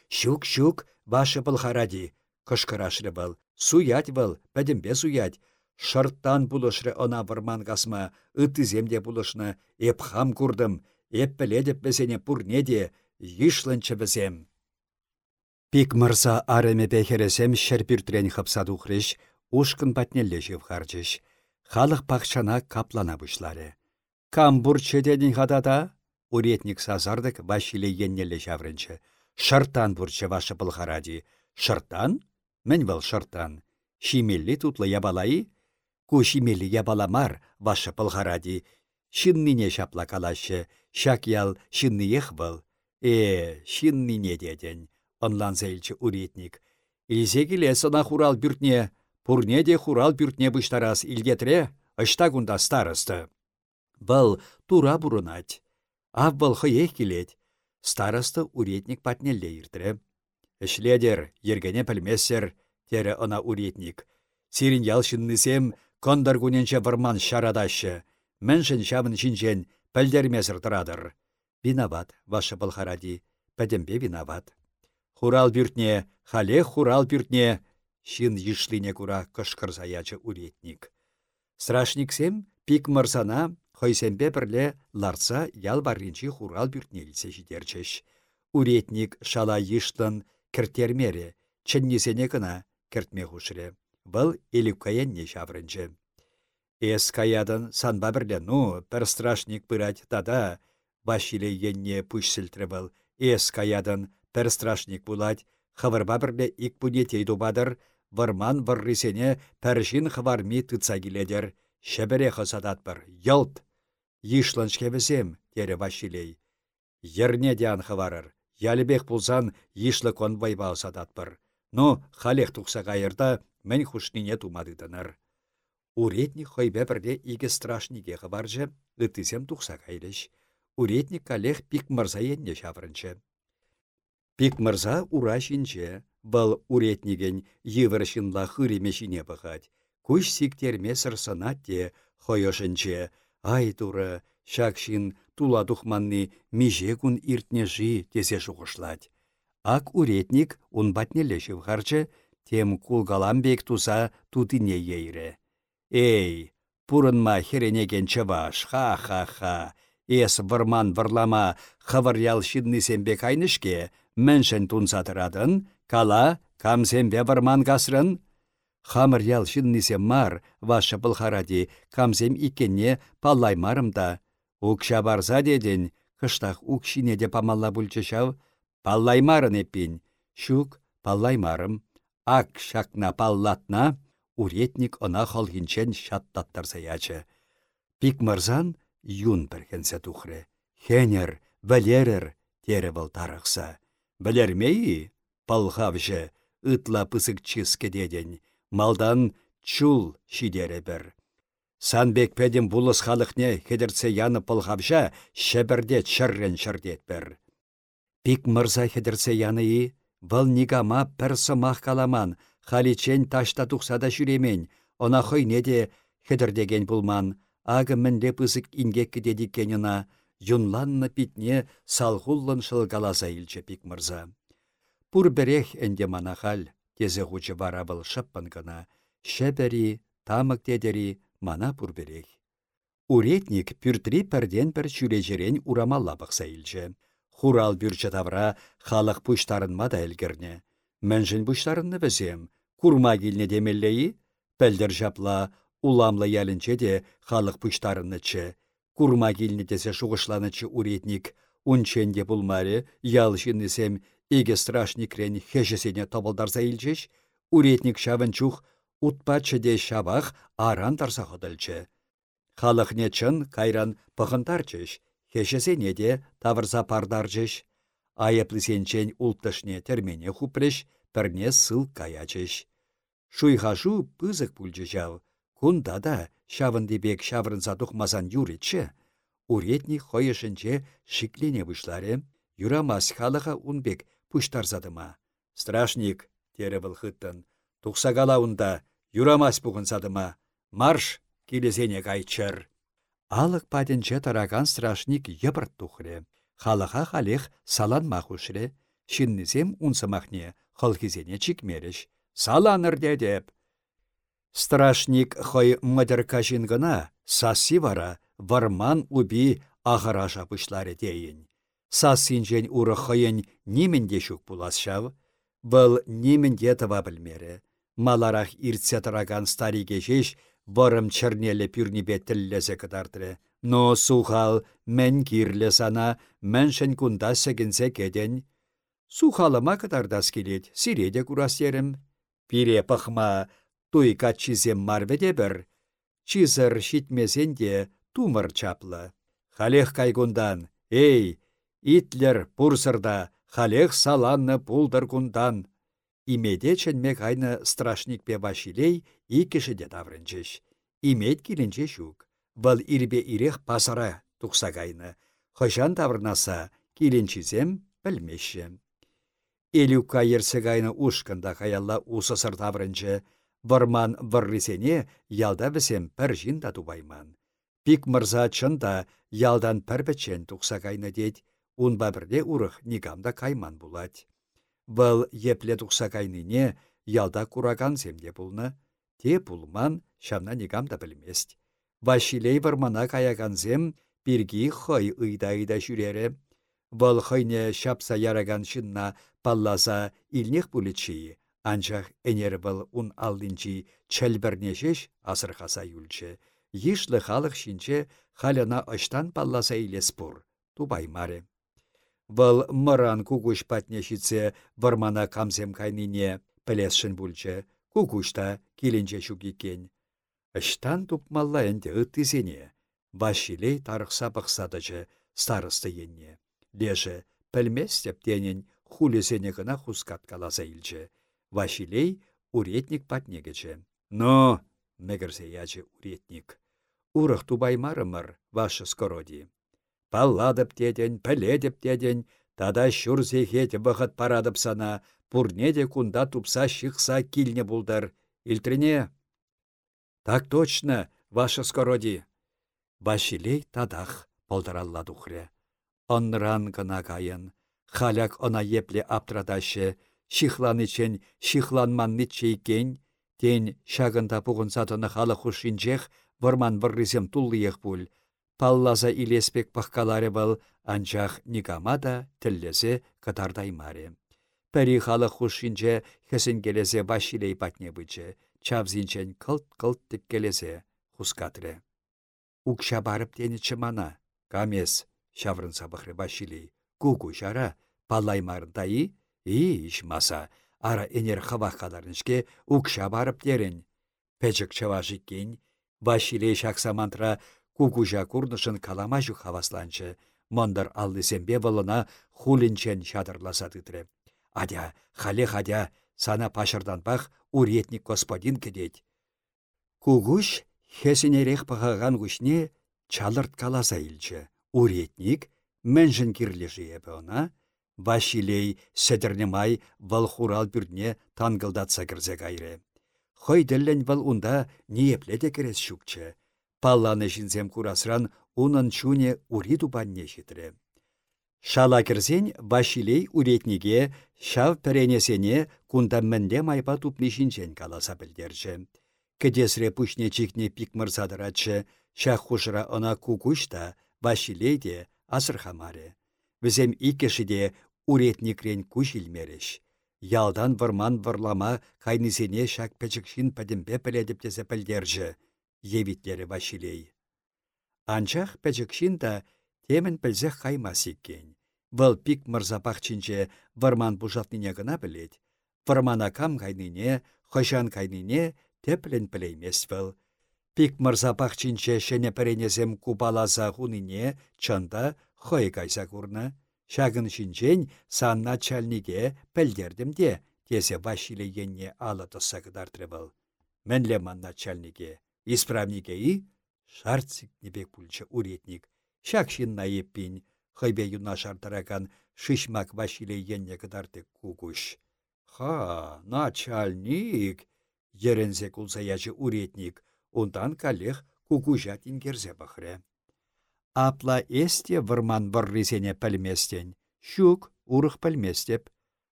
Шук-шук, вашы харади, кышкырашлы был. Суять был, пәдімбе суять. Шырттан бұлышры она варман касма, земде бұлышны, еп хам курдым, еп піледіп бізене пурнеде, ишлынчы бізем. Пик мырса арыме бәхересем шәрпіртрен хапсаду хреш, ушкын патнелле жев харчыш. Халық пақшана каплана бұшлары. Камбур чеденін хадада? Уретник сазардык вашиле еннелле жаврынчы. Шыртан бұрчы вашы бұлғаради. Шыртан? Мен вăл шыртан. Шимелли тутлы ябалай? Ку шимелли ябаламар ваша пылхаради. Шиннине шапла калашы, шак ял шинниех был. Э, шиннине деден. Онлан зәйлчі уретник. Илзе келе сына хурал бүртне, пурне де хурал бүртне бұштарас илгетре, ышта кунда старысты. Бұл тура бұрынать. Ав бұл хыех келет. Старысты уретник патнелле иртіре. Эшледер, ергене пілмессер, тері ына уретник. Сирин ялшыннысем, кондар варман шарадашы. Міншін шамын шинчен пәлдермесір тұрадыр. Виноват, ваша балхаради. пәдембе винават. Хурал бюртне, хале хурал бюртне, шин йышлине кура кышкырзаячы уретник. Страшниксем пик мырсана хойсембе бірле ларса ял барринчи хурал бюртнелісе жидерчеш. Уретник шала йышлын кіртермере, чыннесене кына кіртме хушре. Бұл еліккаенне шаврынчы. Эс каядан санба бірле, ну, бір страшник пырать тада, Василий енне пуш сілтірі Эс каядан пір страшник булать, хавырба бірле ик пунетей дубадыр, варман варрисене пәршін хварми тыца келедер. Шәбіре хысадат бір, шкевесем, тере Василий. Ерне диан хварыр, ялібек пулсан йышлы конвой садат бір. Ну, халех тұқса қайырда, мен хушнине тумадыдыныр. Уретник хойбе бірде иге страшниге хваржы, ытысем тұқса қайрыш уретник калех пик мырза енне шаврынчы. Пик мырза ура шинче, бұл уретниген йывыр шинла хыреме бұғад. Күш сиктерме сырсына те хойошынче, ай туры, шак шин тула тухманны меже күн иртнежи тесе шуғышлать. Ак уретник ун батнеле шывхарчы, тем кулгалам бек туса тутыне ейре. Эй, пурынма херенеген чываш, ха-ха-ха, Ес вырман вăрлама хывыр ял çыннисембе кайнышке, мменншн тунсатырадын, кала камсембе вырман касрын. Хамыр ял çыннисем мар, ваша пăлхаради, камсем иккенне паллаймарымда. Укша барса деден, кыштах укшине де памалла пульчышав, паллаймарын эппин. Шук паллаймарым. Ак шакна паллатна, уретник она холгинчен шаттаттарса ячы. Пик мырзан юн пірхенсе тухры. Хенер, валерер, тере был тарықса. Білермейі, палхавжы, ытла пысык чыске деден, малдан чул шидере бір. Санбек пәдім бұлыс халықне хедерце яны пылхавжа шәбірде чыррен шырдет бір. Пик мырза хедерце яны и, вăл нигама пір сымақ каламан, халичен ташта тухсада жүремен, она хойне де хедердеген бұлман, ағы мінле пызык ингеккі дедиккеніна, юнланны питне салхуллын шылгаласа илче пик мырза. Пур берех әнде манахал, тезе хучы вара был шыппын гына, тамык дедері, мана пур берех. Уретник пүртри пәрден пір чүрежерен урамалла. Хурал бүрчі тавра халық пұштарынма да әлгірне. Мәнжін пұштарынны візем, курма келіне демеллейі, пәлдір жапла Уламлы ялінче де халық пұштарынычы. Курма келнетесе шуғышланычы уретник. Унченде бұлмары, ял жиннесем, иге страшникран хешесене табылдарса илчеш, уретник шавынчух утпачы де шабах аран тарса ходылчы. Халық не чын кайран пығынтарчыш, хешесене де тавырса пардарчыш. Айыплысенчен ултышне термене хупреш, пірне сыл каячыш. Шуйхашу пызык пульчы жау, Кунда да шавындебек шаврынса тухмасан юритче, уретник хойышынче шиклене вышларе, юрамас халыға унбек пуштарзадыма. Страшник, тере был хыттын, тухсагала унда, юрамас садыма. Марш, келезене кайчыр. Алық паденче тараган страшник ебірт тухре. Халыға халех салан махушре, шиннізем унсымахне, хылхизене чикмереш. Саланыр дедеп. Страшник хой мыдыр кажин гына, саси вара, варман уби ағыраша пышлары дейін. Сасинжен уры хойын немінде шук буласшав, бұл немінде тыва білмері. Маларах иртсе тараган стариге жеш, варым чернелі пюрнебе тіллесе. Но сухал мен кирлі сана, шын кунда сәгінсе кеден. Сухалыма кыдардас келет, сиреде курас. Пире пахма, туйка чизем марведе бір. Чизыр шитмесенде тумыр чаплы. Халех кайгундан, эй, итлер пурсырда, халех саланны пулдыр кундан. Имеде ченме кайны страшникпе Василей икішіде таврынчыш. Имет килінче шук. Бұл ирбе ирех пасара тұқса кайны. Хышан таврнаса килінчізем білмеші. Элюкка ерсе кайны ушкында хаялла усысыр таврынчы, Варман варрисене ялда вісем пір жинда тубайман. Пик мырза чында ялдан пір бәчен тұқса кайны дед, Унба бірде урых нигамда кайман булать. Вăл епле тухса кайнине ялда кураган земде пулнă. Те пулман çавна нигамда білмест. Василей вармана каякансем пирги хăй ыйда-ыйда жүрере. Вăл хăйне çапса яраган çынна палласа илнех пулечи, анчах энер вăл ун аллинчи чәлбірнешеш асырхаса юлче. Йышлы халық шинче халяна ыштан палласа илес пур. Тубай маре. Вăл мыран кукуш патнешице вармана камсем кайнине бүлче, кукушта килінче шугикен. Ыштан тупмалла әнде ыттызене, Василей тарықса бұқсадычы старысты енне. Леже пілмес тептенен хулесене гына хускат каласа илче. Василей уретник патнегече. Но, мегірсе ячы уретник. Урық тубаймарымыр, вашы скороди. Палладып теден, піледіп теден, тада шур зехет вғыт парадып сана, пурне де кунда тупса шықса килне булдар. Илтрине. Так точно, ваша скороди. Василей тадах полдаралла духре. Онран гына кайын. Халяк она епле аптрадашы, шихланычен шихланманны чейкен, тен шагында пуғын сатыны халы хушинчех, варман варризем туллыех пуль. Паллаза илеспек пахкаларе был, анчах никамада тіллесе катардаймаре. Пәрі халы хушинче хесін келесе Василей патне бычы, чавзинчен кылт-кылт тіп келесе хускатре. Укша барып тені чымана, камес, шаврын сабықры Василий. Куку жара, палаймарынтайы, и маса, ара энер хавах кадарнышке укша барып терен. Пәчік чаважы кен, Василий шақсамантра кукужа курнышын каламажу хавасланчы, мондар аллысембе вылына хулинчен шадырласа. Адя, хале хадя, сана пашырданпах уретник господин кедет. Кугуш хесенерех пахаган гушне чалырт каласа илчі. Уретник мәнжін кирлеші епі она, Василей сәдірнемай вал хурал бүрдне тангылдатса кірзе кайры. Хой діллен вал унда не епледе керес шукчы. Палланы жінзем курасран унын чуне ури тупанне шитірі. Шала кірзен Василей уретниге шав пәренесене кунда мінде майпа тупны жінжен каласа білдерчі. Кедесре пүшне чикне пик мырзадыратчы, шах хушыра она кукушта, Василей де асырхамаре. Візем икешіде уретникрен күш илмереш. Ялдан варман варлама кайнысене шак пәчікшін пәдімбе піледіп тесе пілдержі, евитлері Василей. Анчах пәчікшін да темін пілзех қаймас иккен. Вăл пик мырзапах чинче варман пушатнине гына білет. Вармана кам кайнине, хышан кайнине теплен пілеймес вăл. Пик мырзапах чинче шене піренезем купаласа хунине чанда хой кайса курны. Шагын шинчен сан начальнике пәлдердім де, тесе Василий енне алы тұса кыдартры был. Ман начальнике, исправнике и шарцик небек пульчы уретник. Шак шинна еппин, хайбе юна шартаракан шишмак Василий енне кыдарды кукуш. Ха, начальник, ерензе кулса ячы уретник, ундан калех кукужа тингерзе бахре. Апла эсте вырман выррисене пілместен. Шук урых пілместеп.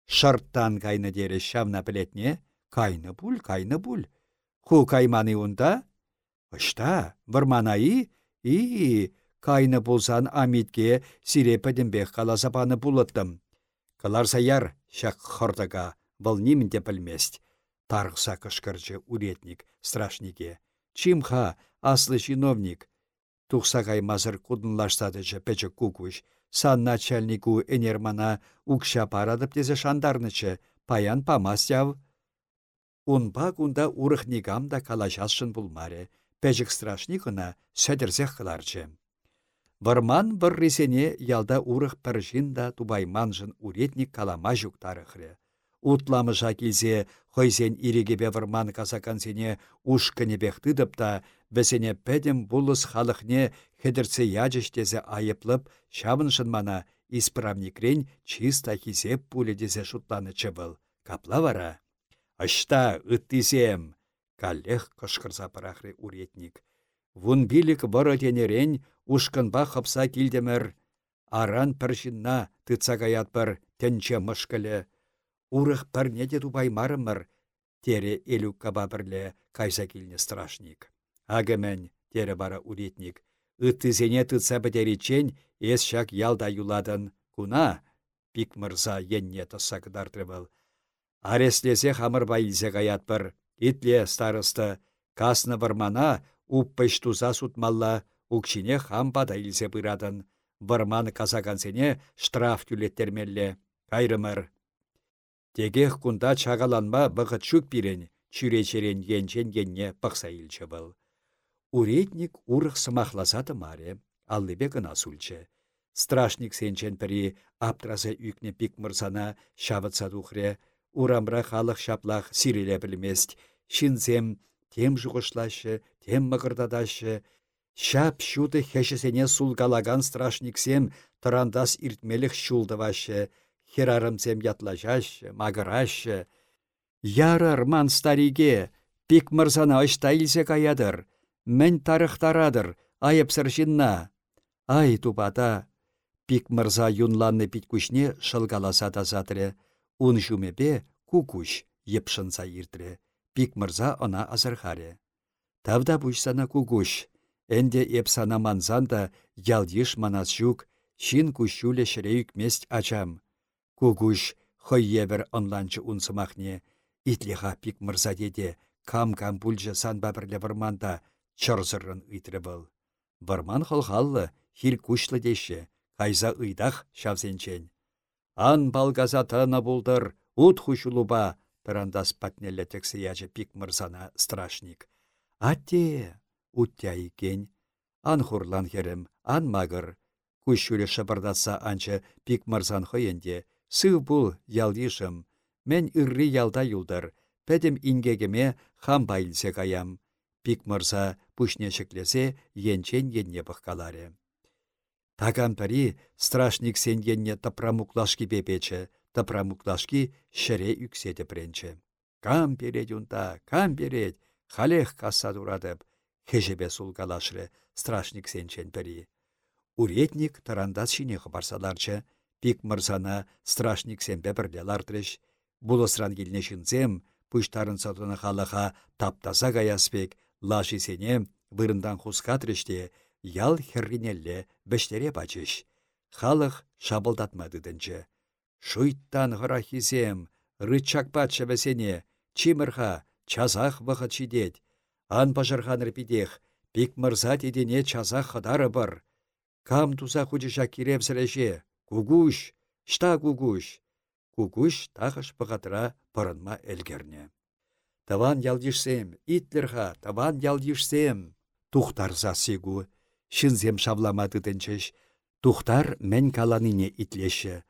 Шарттан кайны дере шавна пілетне, кайны пуль, кайны пуль. Ху кайманы унда? Ышта, вырманайы, и кайны пулсан амитке сирепедімбек каласапаны пулыттым. Калар саяр, шак хортака, был нимінде пілмест. Тарғса кышкырчы уретник, страшнике. Чимха, аслы чиновник, Тухсагай мазыр кудынлаштадычы печі кукуш. Сан начальнику энермана укша парадып тезе шандарнычы, паян памас яв. Унпа кунда урыхнигам да калашасшын булмаре, пәчік страшникына сөдірзех қыларчы. Варман варрисене ялда урых пәржін да тубайманжын уретник калама жүктарықры. Утламыжа келзе хойзен ирегебе варман казакансене уш кінебек тыдып та вәсене пәдім бұлыс халықне хедірце яжештезе айыплып, шабыншын мана исправникрен чиста хизеп пуледезе шутланы чыбыл. Капла вара. Ашта ыттизем. Каллех кышкырса парахры уретник. Вун билік ушкынба хапса килдемір. аран піршінна тыцагаят бір тенче мышкілі. Урых пірне де тубаймарымыр, тере елу каба бірле кайса килне страшник. Агымен, тере бара уретник, ыттызене тыца бідеречен, ес шак ялда юладын. Куна, пик мырза енне кыдартырбыл. Ареслесе хамыр байлзе гаят бір, итле старысты, касны вармана уппыш туза сутмалла, укшине хампада илсе пырадын. Варманы казагансене штраф тюлеттермелле. Кайрымыр. Тегех кунда чагаланма бұғыт шүк бірен, чүречерен енчен енне пықса илчі был. Уретник урық сымақласады маре, аллыбе гына сүлчі. Страшник сенчен пірі аптразы үкне пик мұрсана шабытса дұхре, урамра халық шаплақ сиреле білмест, тем жұғышлашы, тем мығырдадашы, Шап шуды хешесене сулгалаган страшниксем тұрандас иртмелік шулдывашы, херарымсем ятлажашы, магырашы. Ярар ман стариге, пик мырзана ышта илсе каядыр, мен тарықтарадыр, айыпсыр жинна. Ай тупата, пик мырза юнланны күшне шылгаласа тазатры, ун жумепе кукуш епшынса иртре, пик мырза она азырхаре. Тавда бұшсана кукуш, Энде епсана манзан да ялдиш манас жук, шин кущуле шірейік мест ачам. Кугуш хойевер онланчы унсымахне, итлиға пик мырза деде, кам-кам пульжы сан бабірлі варманда чырзырын ыйтры был. Варман холхаллы, хил кушлы деші, кайза ыйдах шавзенчен. Ан балгаза тына булдыр, ут хушулуба, пірандас патнелі тексе яжы пик мырзана страшник. Атте, уття икен. Ан хурлан херем, ан магыр. Кущуле шабардаса анчы пик марзан хойенде. Сыв бұл ялдишым. Мен үрри ялда юлдар. Пәдім ингегеме хам байлсе каям. Пик марза пушне шеклесе енчен енне бұққаларе. Таган пари страшник сен енне тапрамуклашки бепече, тапрамуклашки шере үкседе пренче. Кам перед юнта, кам перед, халех касса дурадып, хежебе сулгалашры страшник сенчен пірі. Уретник тарандас шинеғы барсаларчы, пик мырзана страшник сенбе бірле лартрыш. Бұл ысран келіне шынзем, пұштарын сатыны халаға таптаса гаяспек, лаши сене вырындан хускатрыште, ял херринелле біштере бачыш. Халық шабылдатмады дінчі. Шуйттан хырахизем, рычак патшы вәсене, чимырха, чазах вғыт чидет, Ан пажарханыр пидех, пик мырза тедене часа хыдары бар. Кам туса хучыша киревсіреше, кугуш, шта кугуш. Кугуш тахыш пығатыра пырынма әлгерне. Таван ялдишсем, итлерха, таван ялдишсем. Тухтарса сигу, шынзем шавламады тінчеш. Тухтар мен каланине итлеші.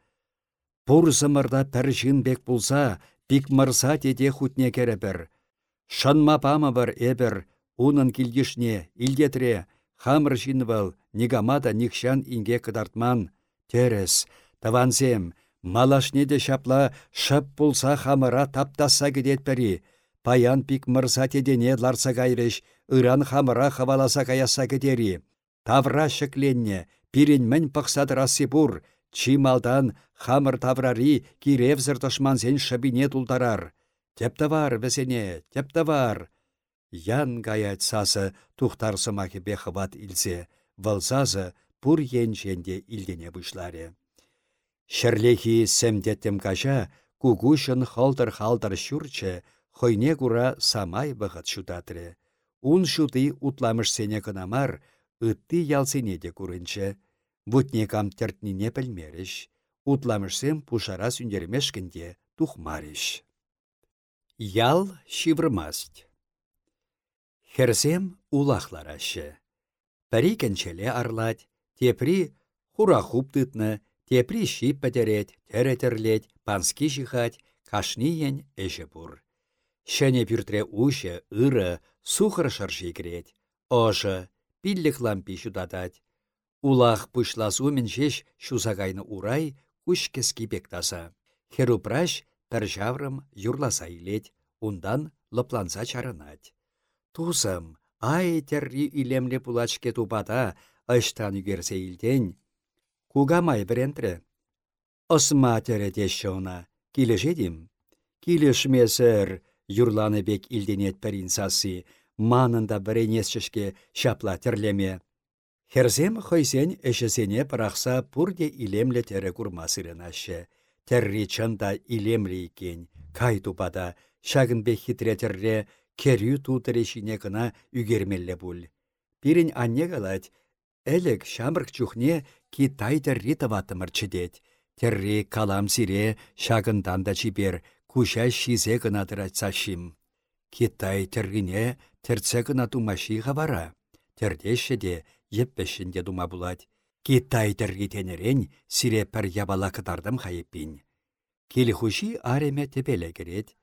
Пур зымырда пір бек пулса, пик мырза теде хутне керебір. Шанма пама эбір, унын килгишне, илдетре, хамыр жинвал, нигамада никшан инге кыдартман. Терес, таванзем, малашнеде шапла шып пулса хамыра таптаса пәрі. Паян пик мырса тедене ларса гайрыш, ыран хамыра хаваласа каяса кедері. Тавра шекленне, пирен пықсадыр асипур, чималдан хамыр таврари киревзір тышмансен шабине тултарар. Тептавар весене, тептавар. Ян гаят сасы тухтарсымахи бехыват илсе, валсазы пур енченде илдене бұшларе. Шерлехи сәмдеттем кажа, кугушын халдыр-халдыр шүрчі, хойне кура самай бұғыт шутатры. Ун шуты утламыш сене кынамар, ытты ялсене де курынчы. Бутне кам тертнине пілмеріш, утламышсем пушара сүндермешкінде тухмариш. Ял шиврмасть. Херсем улахларашы. Пәрі кәнчеле арлать, тепри хурахуп тытны, тепри шип пәтерет, тәрәтерлет, пански жихать, кашниен әжі бұр. Шәне пүртре ушы, ыры, сухыр шырши керет. Ошы, пиллік лампи шудатать. Улах пышласу мен жеш шузагайны урай, күш кески бектаса. Херупраш пір жаврым юрласа илет, ундан лыпланса чарынать. Тусым, ай терри илемле пулачке тупата, ыштан үгерсе илтен. Кугамай бірентірі. Осма теретеші она. Келешмесір, юрланы бек илденет сасы, манында біренесшішке шапла тірлеме. Херзем хойсен эшесене пырақса пурде илемле тәрі курмасырын ашы. Тәрри чында илемлі екен, кай тупада, шагынбе хитретерре керю тутырешіне кына үгермелле бұл. Пирин анне галать, әлік шамрық чухне Китай тәрри таватымыр чедет. Терри калам сире шагындан да чибер, куша шизе гына шим. Китай тәррине терце гына тумаши хабара. Тердеше де еппешінде дума булать. Китай тәрри тенерен сире пір ябала кытардым хайыппин. Килі хуши ареме тепеле керет.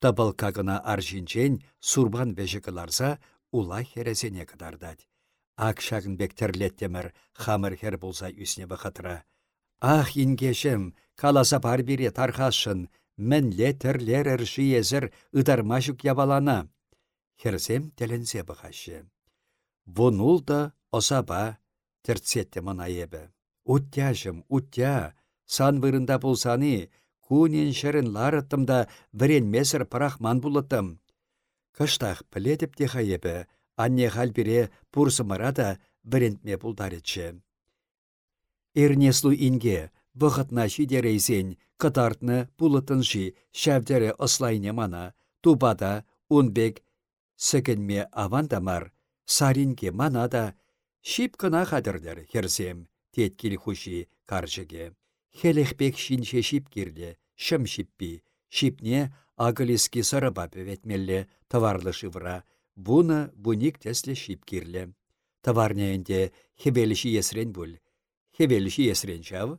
Табыл кагына аржинчен сурбан бәжі кыларса, ула херезене кыдардать. Ак бек терлеттемір, хамыр хер болса үсіне бұқытыра. Ах, ингешім, каласа бар бире тархашын, ле тірлер әрші езір ұдармашук ябалана. Херсем теленсе бұқашы. Вұнул да осаба терцетті мұна ебі. Уттяжым, уття, сан вырында болсаны, кунен шырын ларыттымда вірен месір пырах ман бұлыттым. Кыштақ пілетіп те хайебі, анне халбире пурсымыра да вірентме бұлдаречі. Эрнеслу инге вғытна шидерейсен кытартны пулытынши шәвдері ыслайне мана, тубада унбек сәкінме авандамар, саринге мана да шип кына хадырдыр херсем, теткіл хуши каржыге. Хелехпек шинше шип кирле, шым шиппи, шипне агылиски сарыба пөветмелле товарлы шывра, Буна буник тәслі шип кирлі. Таварнеенде хебеліші есрен бұл. Хебеліші есрен чав.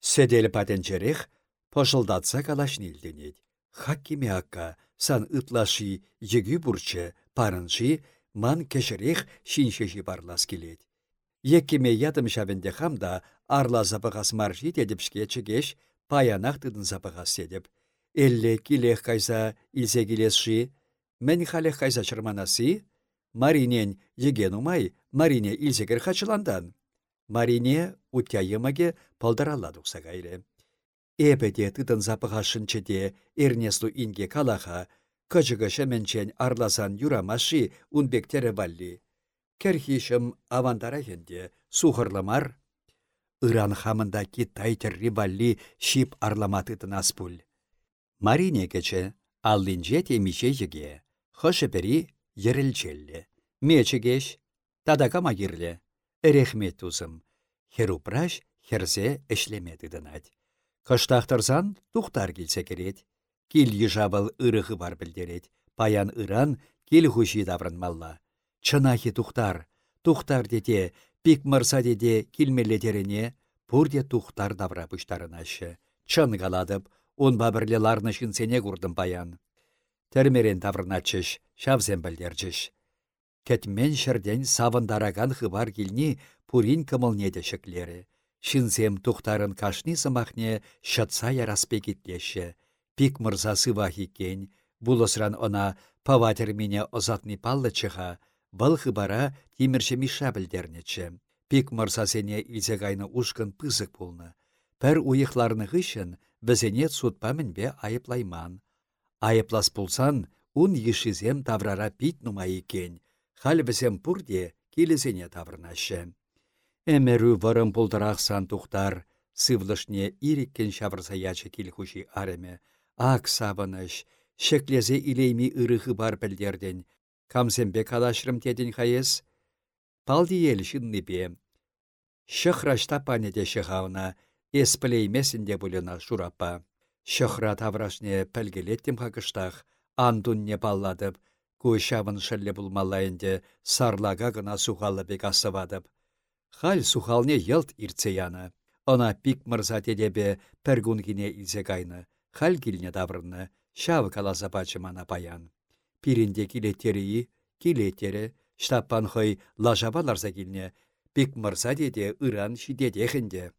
Седелі патенчерех пошылдатса калашнилденет. Хаккиме акка сан ытлаши егі бұрчы, парынши, ман кешірех шиншеші барлас келет. Еккеме ядым шавенде хамда арла запығас маржи дедіпшке чігеш паянақ тыдын запығас седіп. Элле килех кайса илсе келесши, Мен халех кайса чырманасы, Маринен еген умай, Марине илзегер хачыландан. Марине палдаралла дұқса гайры. Эбеде тыдын запығашынчеде эрнеслу инге калаха, кыжыгы шеменчен арласан юрамашы унбектері валли. Авандара хенде сухырлымар. Иран хамында Китай терри валли шип арламатытын аспул. Марине кече аллинже темише жеге Хошепери ерілчелле. Мечігеш, тадакама кирле. Эрехмет тузым. Херупраш херзе эшлемеді дынать. Кыштақтырсан тухтар келсе керет. Кил ежабыл ырығы бар білдерет. Паян ыран кил хуши даврынмалла. Чынахи тухтар. Тухтар дете, пик мырса деде килмеллетеріне, пурде тухтар давра пұштарынашы. Чын галадып, он бабірле ларнышын сене курдым паян. Термерен таврначыш, шавзем білдерчіш. Кетмен шырден савындараган хыбар килни пурин кымылнеде шеклері. Шинзем тухтарын кашни сымахне шатса яраспе китлеші. Пик мырза сыва хикен, булысран она паватермине озатны паллы чыха, бұл хыбара тимірші миша білдернечі. Пик мырза сене илзе гайны ушкын пызык пулны. Пәр уйықларны ғышын, бізене бе айыплайман. Айыплас пулсан, ун ешізем таврара пит нумай екен. Хал бізем пурде келесене таврнашы. Әмірі варым сан тухтар, сывлышне иреккен шавырса ячы ареме. Ак сабыныш, шеклезе илейми ырығы бар білдерден. Камсембе калашрым тедін хайыз? Палди ел шынны бе. Шықрашта панеде шығауна, эсплеймесінде бұлына шурапа. Шықра таврашне пәлгелеттім хакыштақ, андунне балладып, көшавын шәлле бұлмалайынде сарлага гына сухалы бек асывадып. Хал сухалне елт иртсе яны. Она пик мырза тедебе пәргунгіне илзе кайны. Хал килне даврынны, шавы каласа мана паян. Пиринде килеттерии, килеттері, штаппан хой лажабаларса килне, пик мырза деде ыран шидедехінде.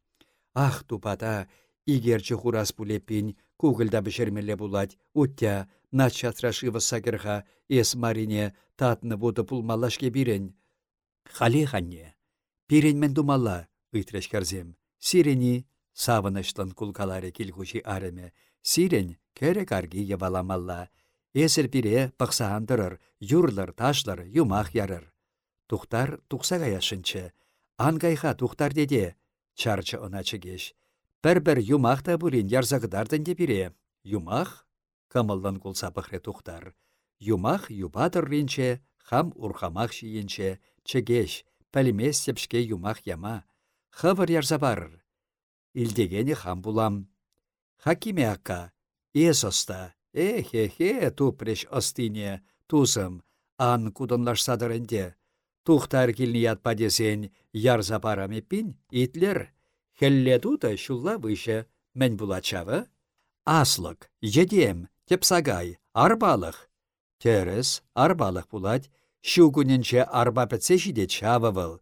Ах, тупата, Игерчі хурас пулеппин, кугылда бішермелі булать, уття, начатрашыва сагырға, эс марине татны буды пулмалашке бирен. Хали ханне, пирен мен думалла, ыйтреш карзем, Сирени савынышлын кулкаларе килгучи ареме. Сирен керек арги еваламалла. Эсір пире пықсаандырыр, юрлыр, ташлыр, юмах ярыр. Тухтар тухса гаяшынчы. Ангайха тухтар деде, чарчы оначы кеш. Пір-бір юмах та бурин ярзағдардын де бире. Юмах? Кымыллын кулса пықре тухтар. Юмах юбатыр ринче, хам урхамах шиенче, чегеш, пәлімес сепшке юмах яма. Хывыр ярза барыр. Илдегені хам булам. Хакиме ака, ес оста, эхе-хе тупреш остине, тузым, ан кудынлашсадырынде. Тухтар килни ятпа десен, ярза парамеппин, итлер, хелле тута шулла выше, мән булачавы? Аслык, едем, тепсагай, арбалық. Терес, арбалық булать, шу күнінче арба пәтсе жиде чавывыл.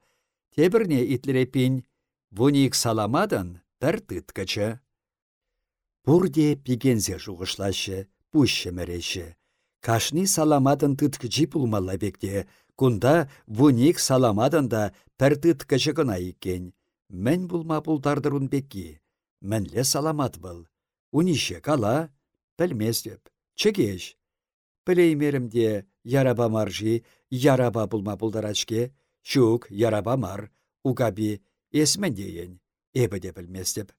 Тебірне итлереппин, вуник саламадан тыткачы. Пурде пигензе жуғышлашы, пуще мәреші. Кашни саламадын тыткычы пулмалла бекте, кунда вуник саламадын да пір икен. Мен булма пултардырун бекки. Мәнле саламат был. Унише кала, пілмес деп, чекеш. Пілеймерімде яраба маржи, яраба булма пулдарачке, шук яраба мар, угаби есмен дейін, ебі де деп.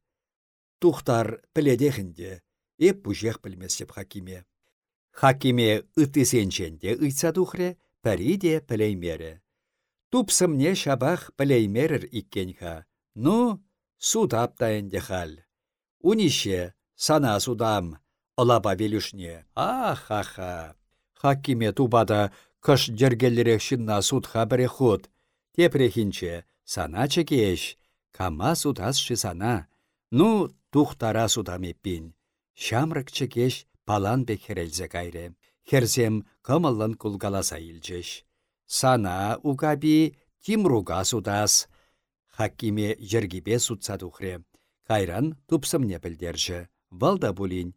Тухтар піледехінде, еп бұжех білмес деп хакиме. Хакиме ытысенченде ыйтса тухре, пәрі де пілеймері. Тупсымне шабах пілеймерір иккенха. Ну, судап тайынде хал. Унише, сана судам, ылаба велюшне. Ах-аха. Хакиме тубада кыш жергеллерек шынна судха бірі худ. Тепрехинче, сана чекеш, кама судасшы сана. Ну, тухтара судам еппин. Шамрык чекеш палан бек херелзе кайре. Херзем кымылын кулгаласа илчеш. Сана угаби тимруга судас. Хакиме жергипе судса тухре. Кайран тупсымне білдержі. Валда булин.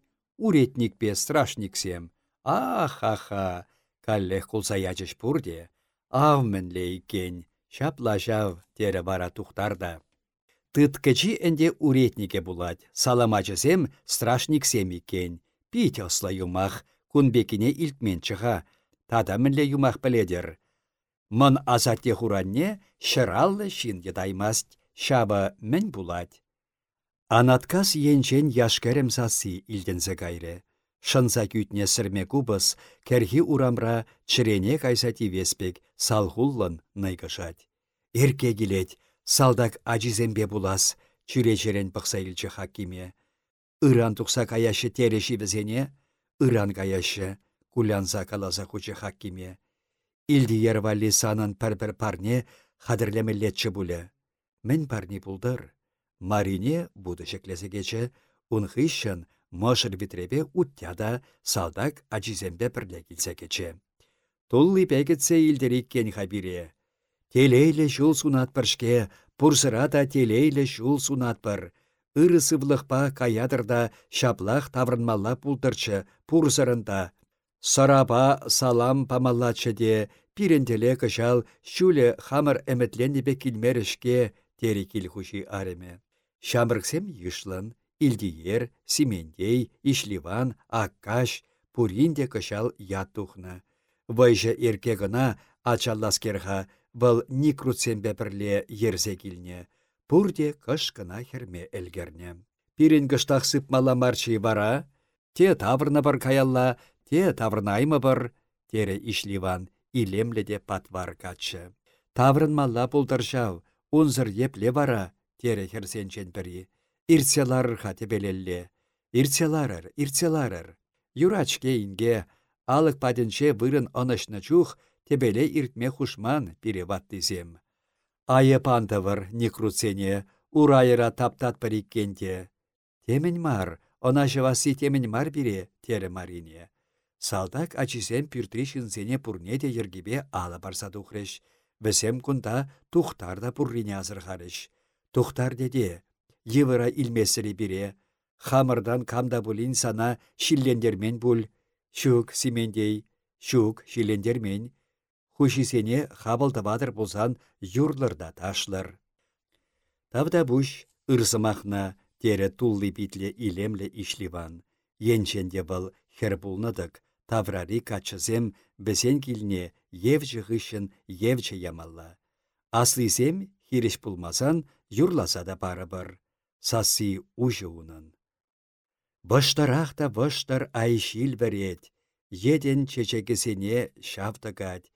Уретникпе страшниксем. Ах-аха. Каллех кулса ячыш пурде. Авменле иккен. Шапла жав тере бара тухтарда. Тыткачи энде уретнике булать. Саламачысем страшниксем иккен. Пить осла юмах. Кунбекине илтмен чыға. Тада мінле юмах біледер. Мын азатте хуранне шыраллы шин едаймаст, шаба мен булать. Анаткас енчен яшкерем сасы илдензе гайре. Шынса кютне сірме кубыс, керхи урамра чірене кайсати веспек салхуллын найгышать. Эрке келет, салдак ажизембе булас, чүречерен пықса илчі хакиме. Иран тұқса каяшы тереші візене, Иран каяшы, кулянса каласа хучы хакиме. Илди ервалли санын пір-пір парне хадірлемелетчі бұлі. Мен парни бұлдыр. Марине буды шеклесе кече, унхыщын мошыр витребе уттяда салдак ачизембе пірле келсе кече. Тулли пәкетсе илдерик кен хабире. Телейлі жул сунатпыршке, пурсырата телейлі жул сунатпыр. Ыры сывлықпа каядырда шаплах таврынмалла пултырчы пурсырында Сараба салам памаллачыде, пирентеле кышал шуле хамыр әмітленнебе килмерішке тері килхуши ареме. Шамрыксем йышлын, Илдиер, Симендей, Ишливан, Аккаш, Пуринде кышал ятухна. Вайжа ерке гына был никруцембе бірле ерзе килне. Пурде кыш гына херме элгерне. Пирен гыштах сыпмала марчи вара, те таврна бар каялла, те таврнаймы бір, тере ішливан, илемледе патвар качы. Таврын малла пултыршау, унзыр епле бара, тере херсенчен бірі. Ирцеларыр хаты белелле. Ирцеларыр, ирцеларыр. Юрачке инге, алық паденче вырын онышны чух, тебеле иртме хушман переваттызем. Айы пантавыр некруцене, урайыра таптат париккенте. Темень мар, она живасы темень мар бире, тере марине. Салдак ачисем пюртри шинсене пурне те ергебе ала барса тухреш. Весем кунда тухтар да пуррине азырхарыш. Тухтар деде, йывыра илмесірі бире. Хамырдан камда булин сана шиллендермен бул. Шук симендей, шук шиллендермен. Хушисене хабыл табадыр болсан юрлырда ташлыр. Тавда буш, ырзымахна тере тулли битле илемле ишливан. Енченде был хер булныдык, таврари качызем бізен килне евчі ғышын евчі ямалла. Аслисем хиреш пулмасан юрласа да барыбыр. Сасы ұжы унын. Быштарах та быштар айшил берет, еден чечекесене шавтыгать,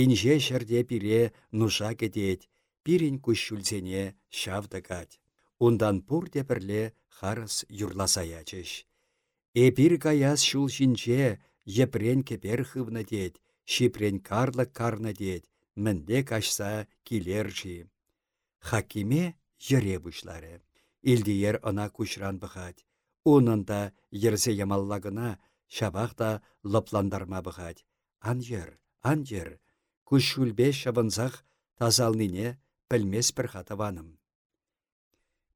инже шырде пире нуша кетет, пирин күшшүлсене шавтыгать. Ундан пур бірле харыс юрласаячыш. Эпир каяс шул шинче епрен кепер хывны дед, шипрен карлык карны дед, мінде кашса килержи. Хакиме ере бұшлары. Илдиер ына күшран бұхать. Унында ерсе ямаллагына шабақта лыпландарма бұхать. Анжер, анжер, күшүлбе шабынзақ тазалныне пілмес бір хатаваным.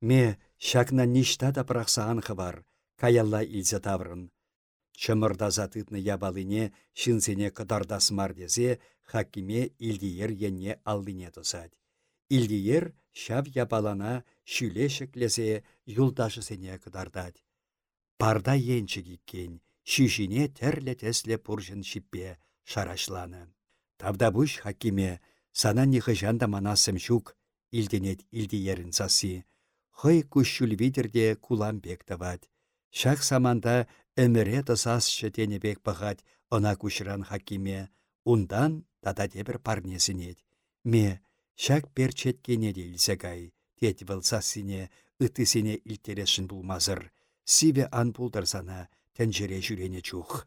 Ме шакна ништа да анхы бар, каялла илзе таврын. Чымырдаза тытны ябалыне шынсене кыдардас мардезе хакиме илдиер енне алдыне тосать. Илдиер шав ябалана шүлешіклесе юлдашысене кыдардать. Парда енчі киккен, шүшіне тәрлі тәсле пұржын шиппе шарашланы. Тавда бұш хакиме, сана нихы жанда манасым шук, илденет илдиерін сасы хый күшшүл видерде кулам бек тавать. Шах саманда әміре тысасшы тенебек бағать она күшран хакиме. Ундан тата тебір парнесінет. Ме, шак перчеткене де илсегай, тет вылсасыне, ытысыне илтерешін булмазыр. Сиве ан пулдарсана, тәнжере жүрене чух.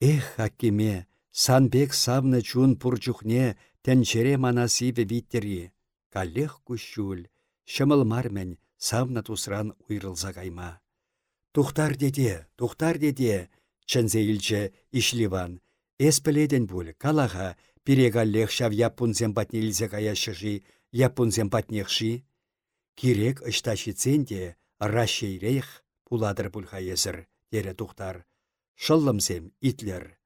Эх, хакиме, санбек савны чун пурчухне, тәнжере мана сиве виттери. Калех күшшүл, Шымыл мармен савна тусран уйрылса кайма. Тухтар деде, тухтар деде, чынзе илче ишливан. Эс піледен бұл, калаға, пирегаллех шав япунзем патне илзе япунзем патнехши. Кирек ышташиценде, рашейрейх, пуладыр пульха езір, дере тухтар. Шыллымсем, итлер.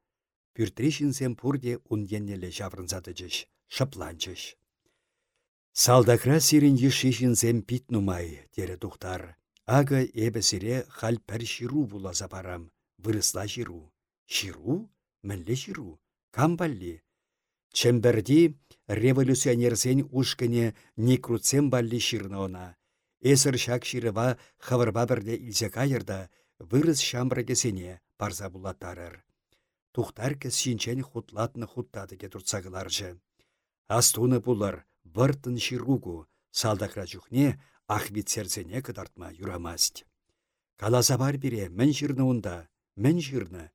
Пүртришінсем пурде уненнеле жаврынзадыжыш, шыпланчыш. Салдакра сирен ешешінзем пит нумай, тере тухтар. Ага эбі сире хал пәр ширу буласа барам. Вырысла ширу. Ширу? Мәлле ширу. Камбалли. Чемберди революционерсен не крутсем балли ширна она. Эсір шак ширыва хавырба бірде илсе кайырда вырыс шамбрагесене парза булаттарыр. Тухтар шинчен хутлатны хуттады ке туртсагыларжы. Астуны булар, выртын ширугу, салдақра жүхне ахвицерзене кыдартма юрамасть. Каласа бар бире, мін жирны унда, мін жирны.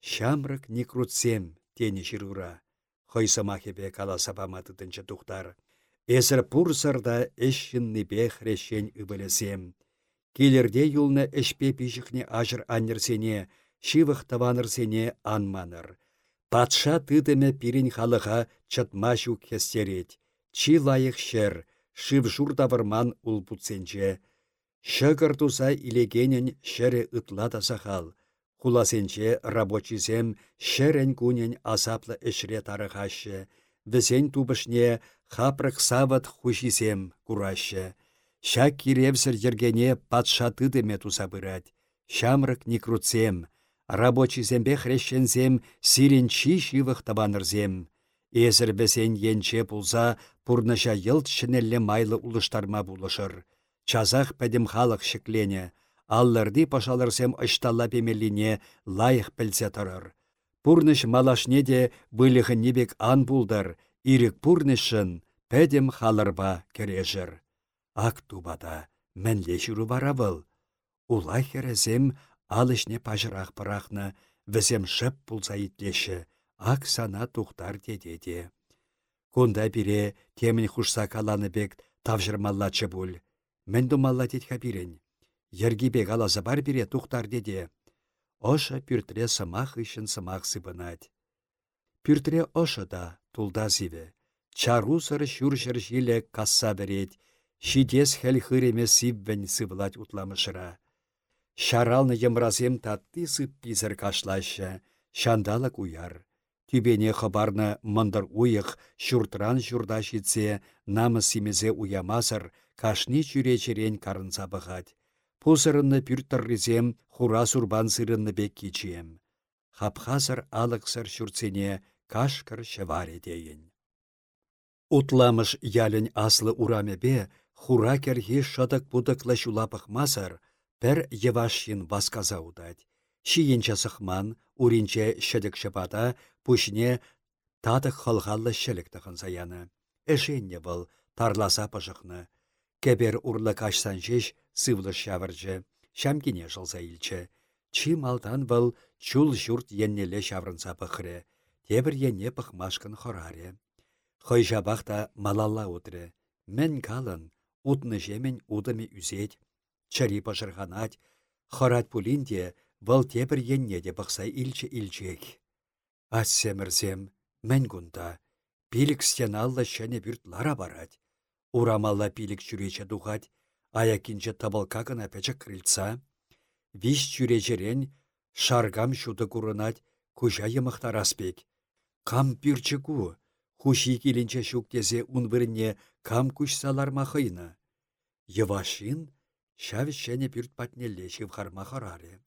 Шамрык не крутсем, тені жирура. Хойсамахебе каласа баматыдынчы тухтар. Эсір пурсарда бе хрещен үбілесем. Келерде юлны эшпе пижіхне ажыр аннерсене, шивых таванырсене анманыр. Патша тыдыме пирин халыға чытма жүк. Чи лайық шер, шив журда варман улпутсенче. Шыгыр туса илегенен шере ытла сахал. Хуласенче рабочизем шерен кунен асаплы эшре тарыхашы. Візен тубышне хапрық сават хушисем курашы. Шак киревсір ергене патша тыдыме туса бырать. Шамрык никруцем, рабочизембе хрещензем сирен чи шивых табанырзем. Эзір бізен енче пулса пурныша шынелле майлы улыштарма булышыр. Чазах пәдім халық шеклене, аллырди пашалырсем ышталла пемеліне лайық пілсе тұрыр. Пурныш малашне де небек ан булдар, ирік пурнышын пәдім халырба кережір. Ак тубада, мәнле жүру бара бұл. Улай херезем алышне пажырақ пырақны, візем шып пулса итлеші ак сана тухтар дедеде. Кунда бире темін хушса каланы бек тавжырмаллачы бұл. Мен думалла дед хабирен. Ерги бек алаза бар бире тухтар деде. Оша пүртре сымақ ішін сымақ сыбынать. Пүртре оша да тулда зиве. Чару сыр шүр жиле касса берет. Шидес хәл хыреме сиввен сывлать утламышыра. Шаралны емразем татты сып пизір кашлашы, шандалак уяр. Тюбене хабарна мандыр уйық, шүртран шүрда шитсе, намы симезе уямазыр, кашни чүречерен карынса бұғад. Пузырынны пүрттіррізем хура сурбан сырынны бек кичием. Хапхазыр алықсыр шүрцене кашкыр дейін. Утламыш ялін аслы урамебе, хура керхи шыдық будықлы шулапық мазыр, пір евашин васказа удать. Шиенче сықман, уринче шыдық шыбада, пүшіне тадық халғаллы шілікті саяны. Эшенне бұл, тарласа пыжықны. Кебер урлы кашсан жеш сывлы шавыржы, шамкине илчі. Чи малдан бұл чул журт еннелі шаврынса пықыры, тебір енне пықмашқын хораре. Хой жабақта малалла утры. Мен калын, утны жемен удыми үзет, чари пашырғанат, хорат пулинде бұл тебір енне де бұқса илчі илчек. Ас семірзем, мен гунда, Пилік стеналла шәне бүрт лара барать. Урамалла пилік жүрече дұғать, аякинче табалка гына пәчі крыльца. Виш жүречерен шаргам шуды курынать, кужа йымықтар аспек. Кам пүрчі хуши келінче шуктезе унвырне кам кушсалар махыйны. Йывашин шав шәне бүрт патнелле шывхарма хараре.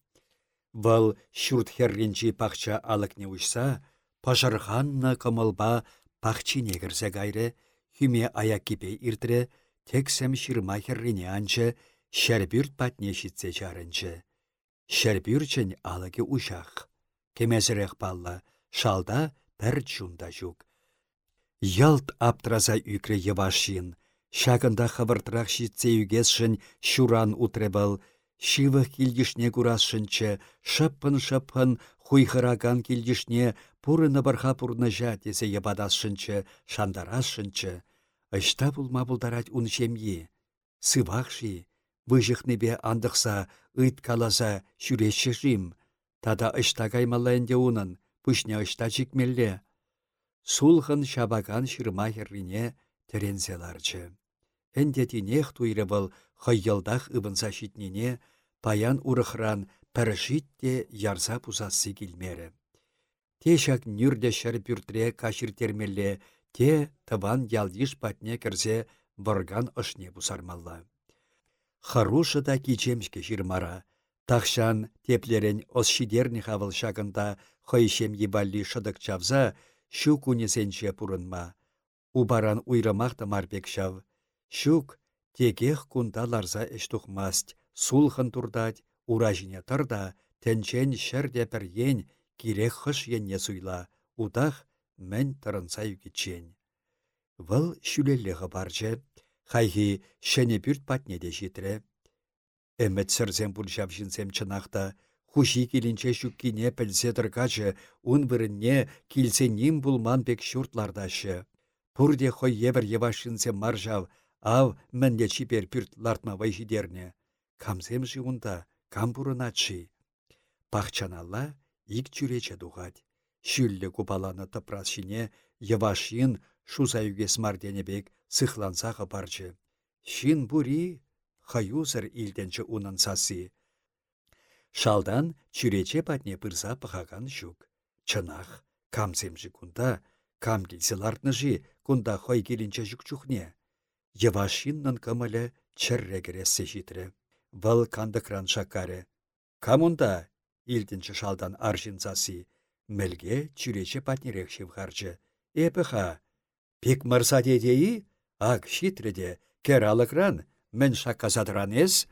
Вал шурт херринчи пахча алыкне ушса, пажарханна кымылба пахчине кірсе гайры, хүме аяккипе иртірі, тексем шырма херрине анчы, шәрбүрт патне шитсе чарынчы. Шәрбүрчен алыки ушақ. Кемезірек балла, шалда пәр чунда. Ялт аптраза үкре евашин, шагында хавыртырақ шитсе үгесшін шуран утребал, Шивых килдишне курасшынчы, шыппын-шыппын хуйхыраган килдишне пурыны барха пурны жа тесе ебадасшынчы, шандарасшынчы. Ышта булма булдарать ун жемьи. Сывахши, выжықнебе андықса, ыт каласа шүрешші жим. Тада ышта каймалайынде унын, пүшне ышта жикмелле. Сулхын шабаган шырма херрине терензеларчы. Әндетінех туйры был хайылдах ыбынса шитнене, паян урыхран пәршит те ярса пузасы келмері. Тешак нүрде шыр пүртре кашыр термелле, те тыван ялдиш патне кірзе варган ышне бусармалла. Харушы да кичемшке жирмара. Тахшан теплерен осшидерні хавыл шагында ебалли шыдық чавза, шу кунесенче пурынма. Убаран уйрымақты марбек. Шук текех кунда ларса эштухмасть, сулхын турдать, уражине тұрда, тенчен шәрде пір ен, кирек хыш енне суйла, удах мен тұрынса югечен. Выл шүлеллеғі баржы, хайхи шәне бүрт патнеде жетірі. Әмет сірзем бұл жабжынсем чынақта, хуши келінче шүккине пілсе тұрғачы, ұн бірінне килсенім бұлман бек шүртлардашы. Пұрде хой ебір евашынсем маржав, ав мінде чипер пүрт лартма вайжидерне. Камзем жиунда, кам бурыначи. Пахчаналла ик чүрече дуғать. Шүллі купаланы тыпрасшине евашин шуза югес марденебек сыхлансағы барчы. Шин бури хаюзыр илденчі унын. Шалдан чүрече патне пырса пахаган жүк. Чынах, камземжі кунда, кам келсе лартныжи кунда хой келінче жүк чухне. Евашиннын кымылы чәррегіресі житрі. Вăл кандыкран шакаре. Камунда, илтінші шалдан аржинзасы, мелге чүрече патнерек шевхарчы. Эпіха, пек мырса дедеи, ак шитреде, кер алықран, мен шакказадыран ес.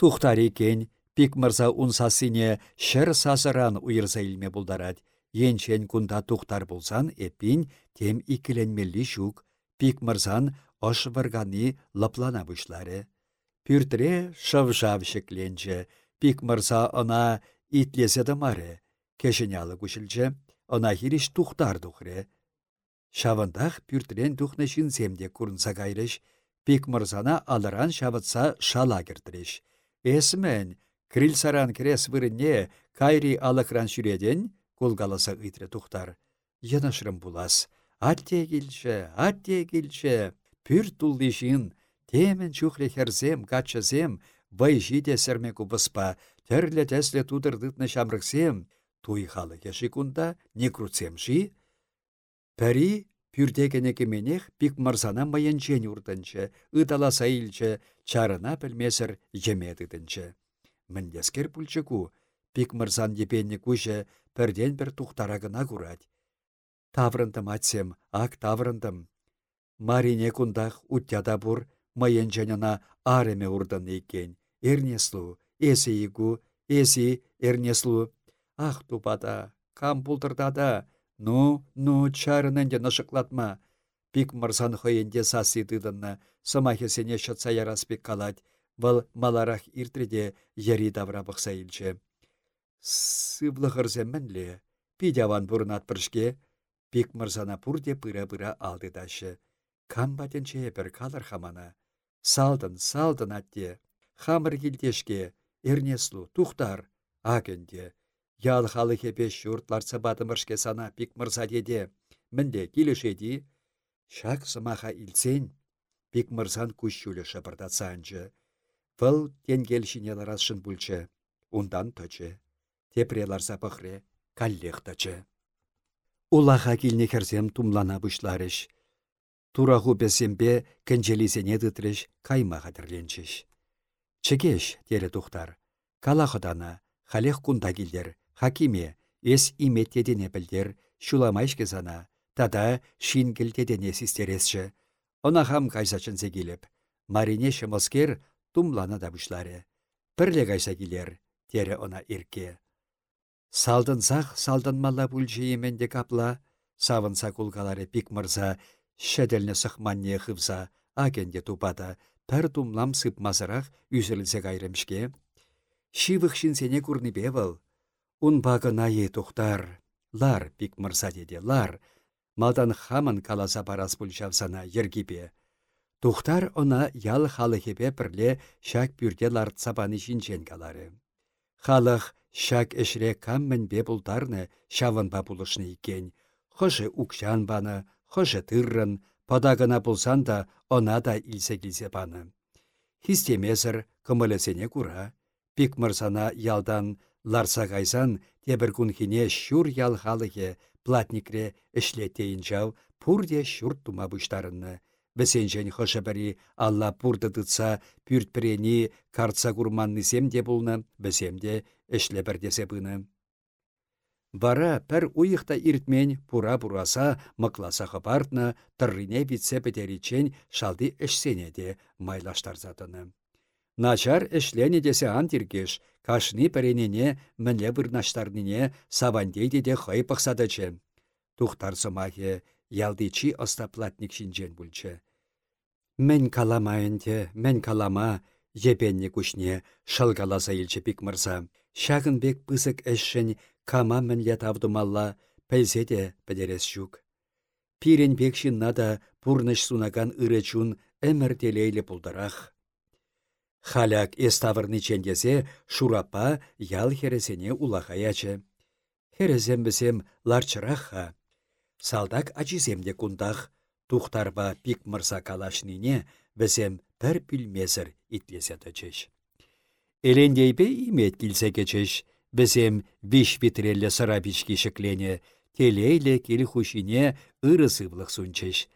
Екен, пек мырза унсасыне шыр сазыран уйырса илме булдарад. Енчен кунда тухтар болсан, эпин тем икіленмелі жүк, пик мырзан ош варгани лаплана бұшлары. Пүртіре шывжав шекленче, пик мырза она итлесе маре, кешенялы күшілче, она хириш тухтар тухре. Шавындах пүртірен тухны шинсемде курнса кайрыш, пик мырзана алыран шавытса шала кертіреш. Эсмен, крил саран крес вырынне кайри алықран шүреден, кулгаласа ыйтре тухтар. Янашрым булас, атте келче, атте келче, пүр тулдишин, темен чухле херзем, качасем, вай жиде сәрме кубыспа, тәрлі тәслі тудырдытны шамрықсем, туй халы кеші кунда не крутсем жи. Пәри пюрдегене кеменех пик марсана майынчен уртынчы, ыталаса илчі, чарына пілмесір жемедідінчі. Міндескер пульчы ку, пик марсан епенне куче пірден бір тухтарагына курать. Таврындым атсем, ак таврындым. Марине кундах уттяда бур, майынчанына ареме урдын екен. Эрнеслу, эсі игу, эсі эрнеслу. Ах тупада, кам пултырдада, Ну, ну, чарынынде нышықлатма. Пик мырзан хойенде сасы дыдынна, сымахесене шытса яраспек калать, Вăл маларах иртреде яри давра бұқса илче. Сывлығырзе мінле, пидяван бұрынат біршке, пик мырзана пурде пыра-пыра алды дашы. Кам батенче бір калар хамана. Салдын, салдын атте. Хамыр келдешке, эрнеслу, тухтар, агенде. Ял халы хепе шуртларца батымыршке сана пик мырза деде. Мінде келешеді. Шак сымаха илсен. Пик мырзан күшшулі шапырдатсанчы. Вăл тенгелшине ларасшын бүлчі. Ундан тачы. Тепреларса пăхре, каллех тачы. Улаха килне херсем тумлана бұшларыш. Тураху бесембе кенчелисене тытрыш кайма хатырленчеш. Чекеш, тере тухтар. Калахыдана, халех кунда килдер, Хакиме, эс име тедене білдер, шуламайшке зана, тада шингіл тедене систересші. Она хам кайсачынсе келіп, марине шымыскер тумлана да бұшлары. Пірле кайса келер, тере она ирке. Салдынсақ салдынмалла еменде капла, савынса пик мырза, шәделне сықманне хывса, агенде тупада, пір тумлам сыпмазырақ үзірілсе кайрымшке. Шивық шинсене курны бевыл, Ун найы тухтар. Лар, пик мырса деде, лар. Малдан хамын каласа парас пульчавсана ергипе. Тухтар она ял халыхепе пірле шак пюрде лартсапаны шинчен калары. Халық шак эшре каммен бе шавынба бұлышны икен. Хыжы укшан баны, хыжы тыррын, падагына бұлсан да она да илсе келсе баны. Хистемезір кымылесене кура, пик ялдан Ларса кайсан тебір күнхине шур ял халыхе платникре ішлетейін жау пурде шурт тума бұштарынны. Бесенжен хышабари алла пурды тытса пүртпірені карца курманнысем де бұлны, бесемде ішле бірдесе бұны. Бара пір уйықта иртмен пура-пураса мықласа хапартны, тұррине бітсе бетеричен шалды ішсене де майлаштар затыны. Начар эшлене десе антиркеш, кашни пәренене мінле бұрнаштарнине савандейді де хай пықсадычы. Тухтар сымахе ялдичи остаплатник шинжен бүлчі. Мен каламайынде, мен калама, епенне күшне шылгаласа елчі пик мырза. Шағын бек пысык әшшін кама мінле тавдумалла пәлсе де жүк. Пирен бек шинна да пурныш сунаган ырычун әмір телейлі бұлдарақ. Халяк эставырны чендесе шурапа ял хересене улахаячы. Хересем бізем ларчырахха. Салдак ачиземде кундах, тухтарба пик мырса калашнине бізем пір пілмезір итлесе тачыш. Элендейбе имет килсе кечеш, бізем виш витрелле сыра бички шеклене, телейле кел хушине ырысывлық сунчеш.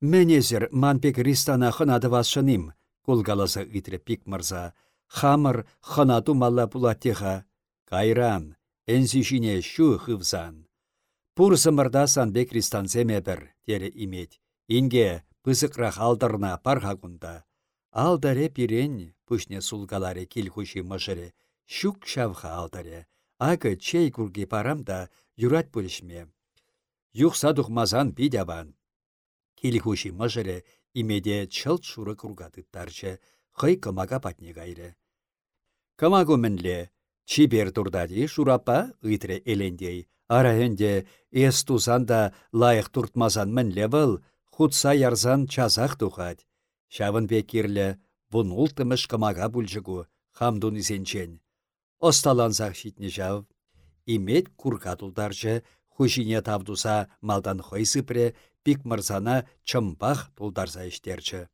Менезер манпек ристана хынады васшыным, кулгаласа үйтірі пик мырза. Хамыр ханату малла пулаттеха. Кайран, әнсішіне шу хывзан. Пур сымырда санбек ристанземе бір, тере имет. Инге пызықрақ алдырна парха күнда. Алдаре пирен, пүшне сулгаларе килхуши мыжыре. Шук шавха алдаре. Ағы чей күрге парамда юрат пөлішме. Юқса дұқмазан бидяван. Килхуши мыжыре имеде чылт шуры кургатыттарчы, хый кымага патне гайры. Кымагу мінле, чибер турдади шурапа ыйтре элендей, арахенде эс тузан да лайық туртмазан мінле был, хутса ярзан чазах тухать. Шавын бекирлі, вұн ултымыш кымага бүлжігу, хамдун изенчен. Осталанзақ шитне жав. Имет кургатулдарчы, хужине тавдуса малдан хой сыпре, пик мырзана чымбах тулдарса іштерчі.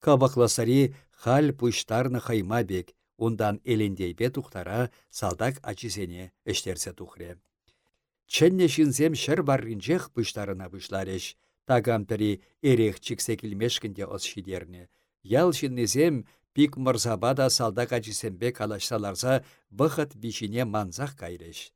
Кабақласари хал пуштарны хайма бек, ундан элендейбе тухтара салдак ачисене іштерсе тухре. Ченне шинзем шыр барринчех пыштарына пышлареш. Тагам пірі эрех чиксе ос шидерне. Ял шиннезем пик мырзаба да салда качисембе калашсаларса бұхыт бишине манзақ кайреш.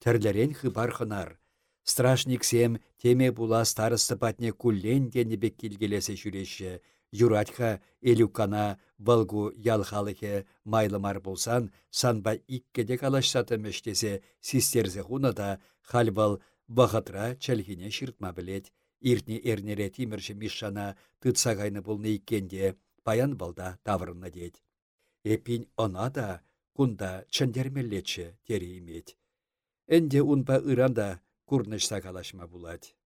Тірлерен хыбар хынар. Страшниксем теме була старысты патне куллен денебек килгелесе жүреші. Юратха элюкана былгу ялхалыхе майлымар болсан, санба иккеде калашсаты мештесе систерзе хуна да халбал бағытра чәлгіне шыртма білет. Иртне эрнере тимірші мишана тытсағайны болны иккенде паян балда таврынна дед. Эпин она да кунда чендермеллечі тері имет. Энде унпа ыранда курнышса калашма булать.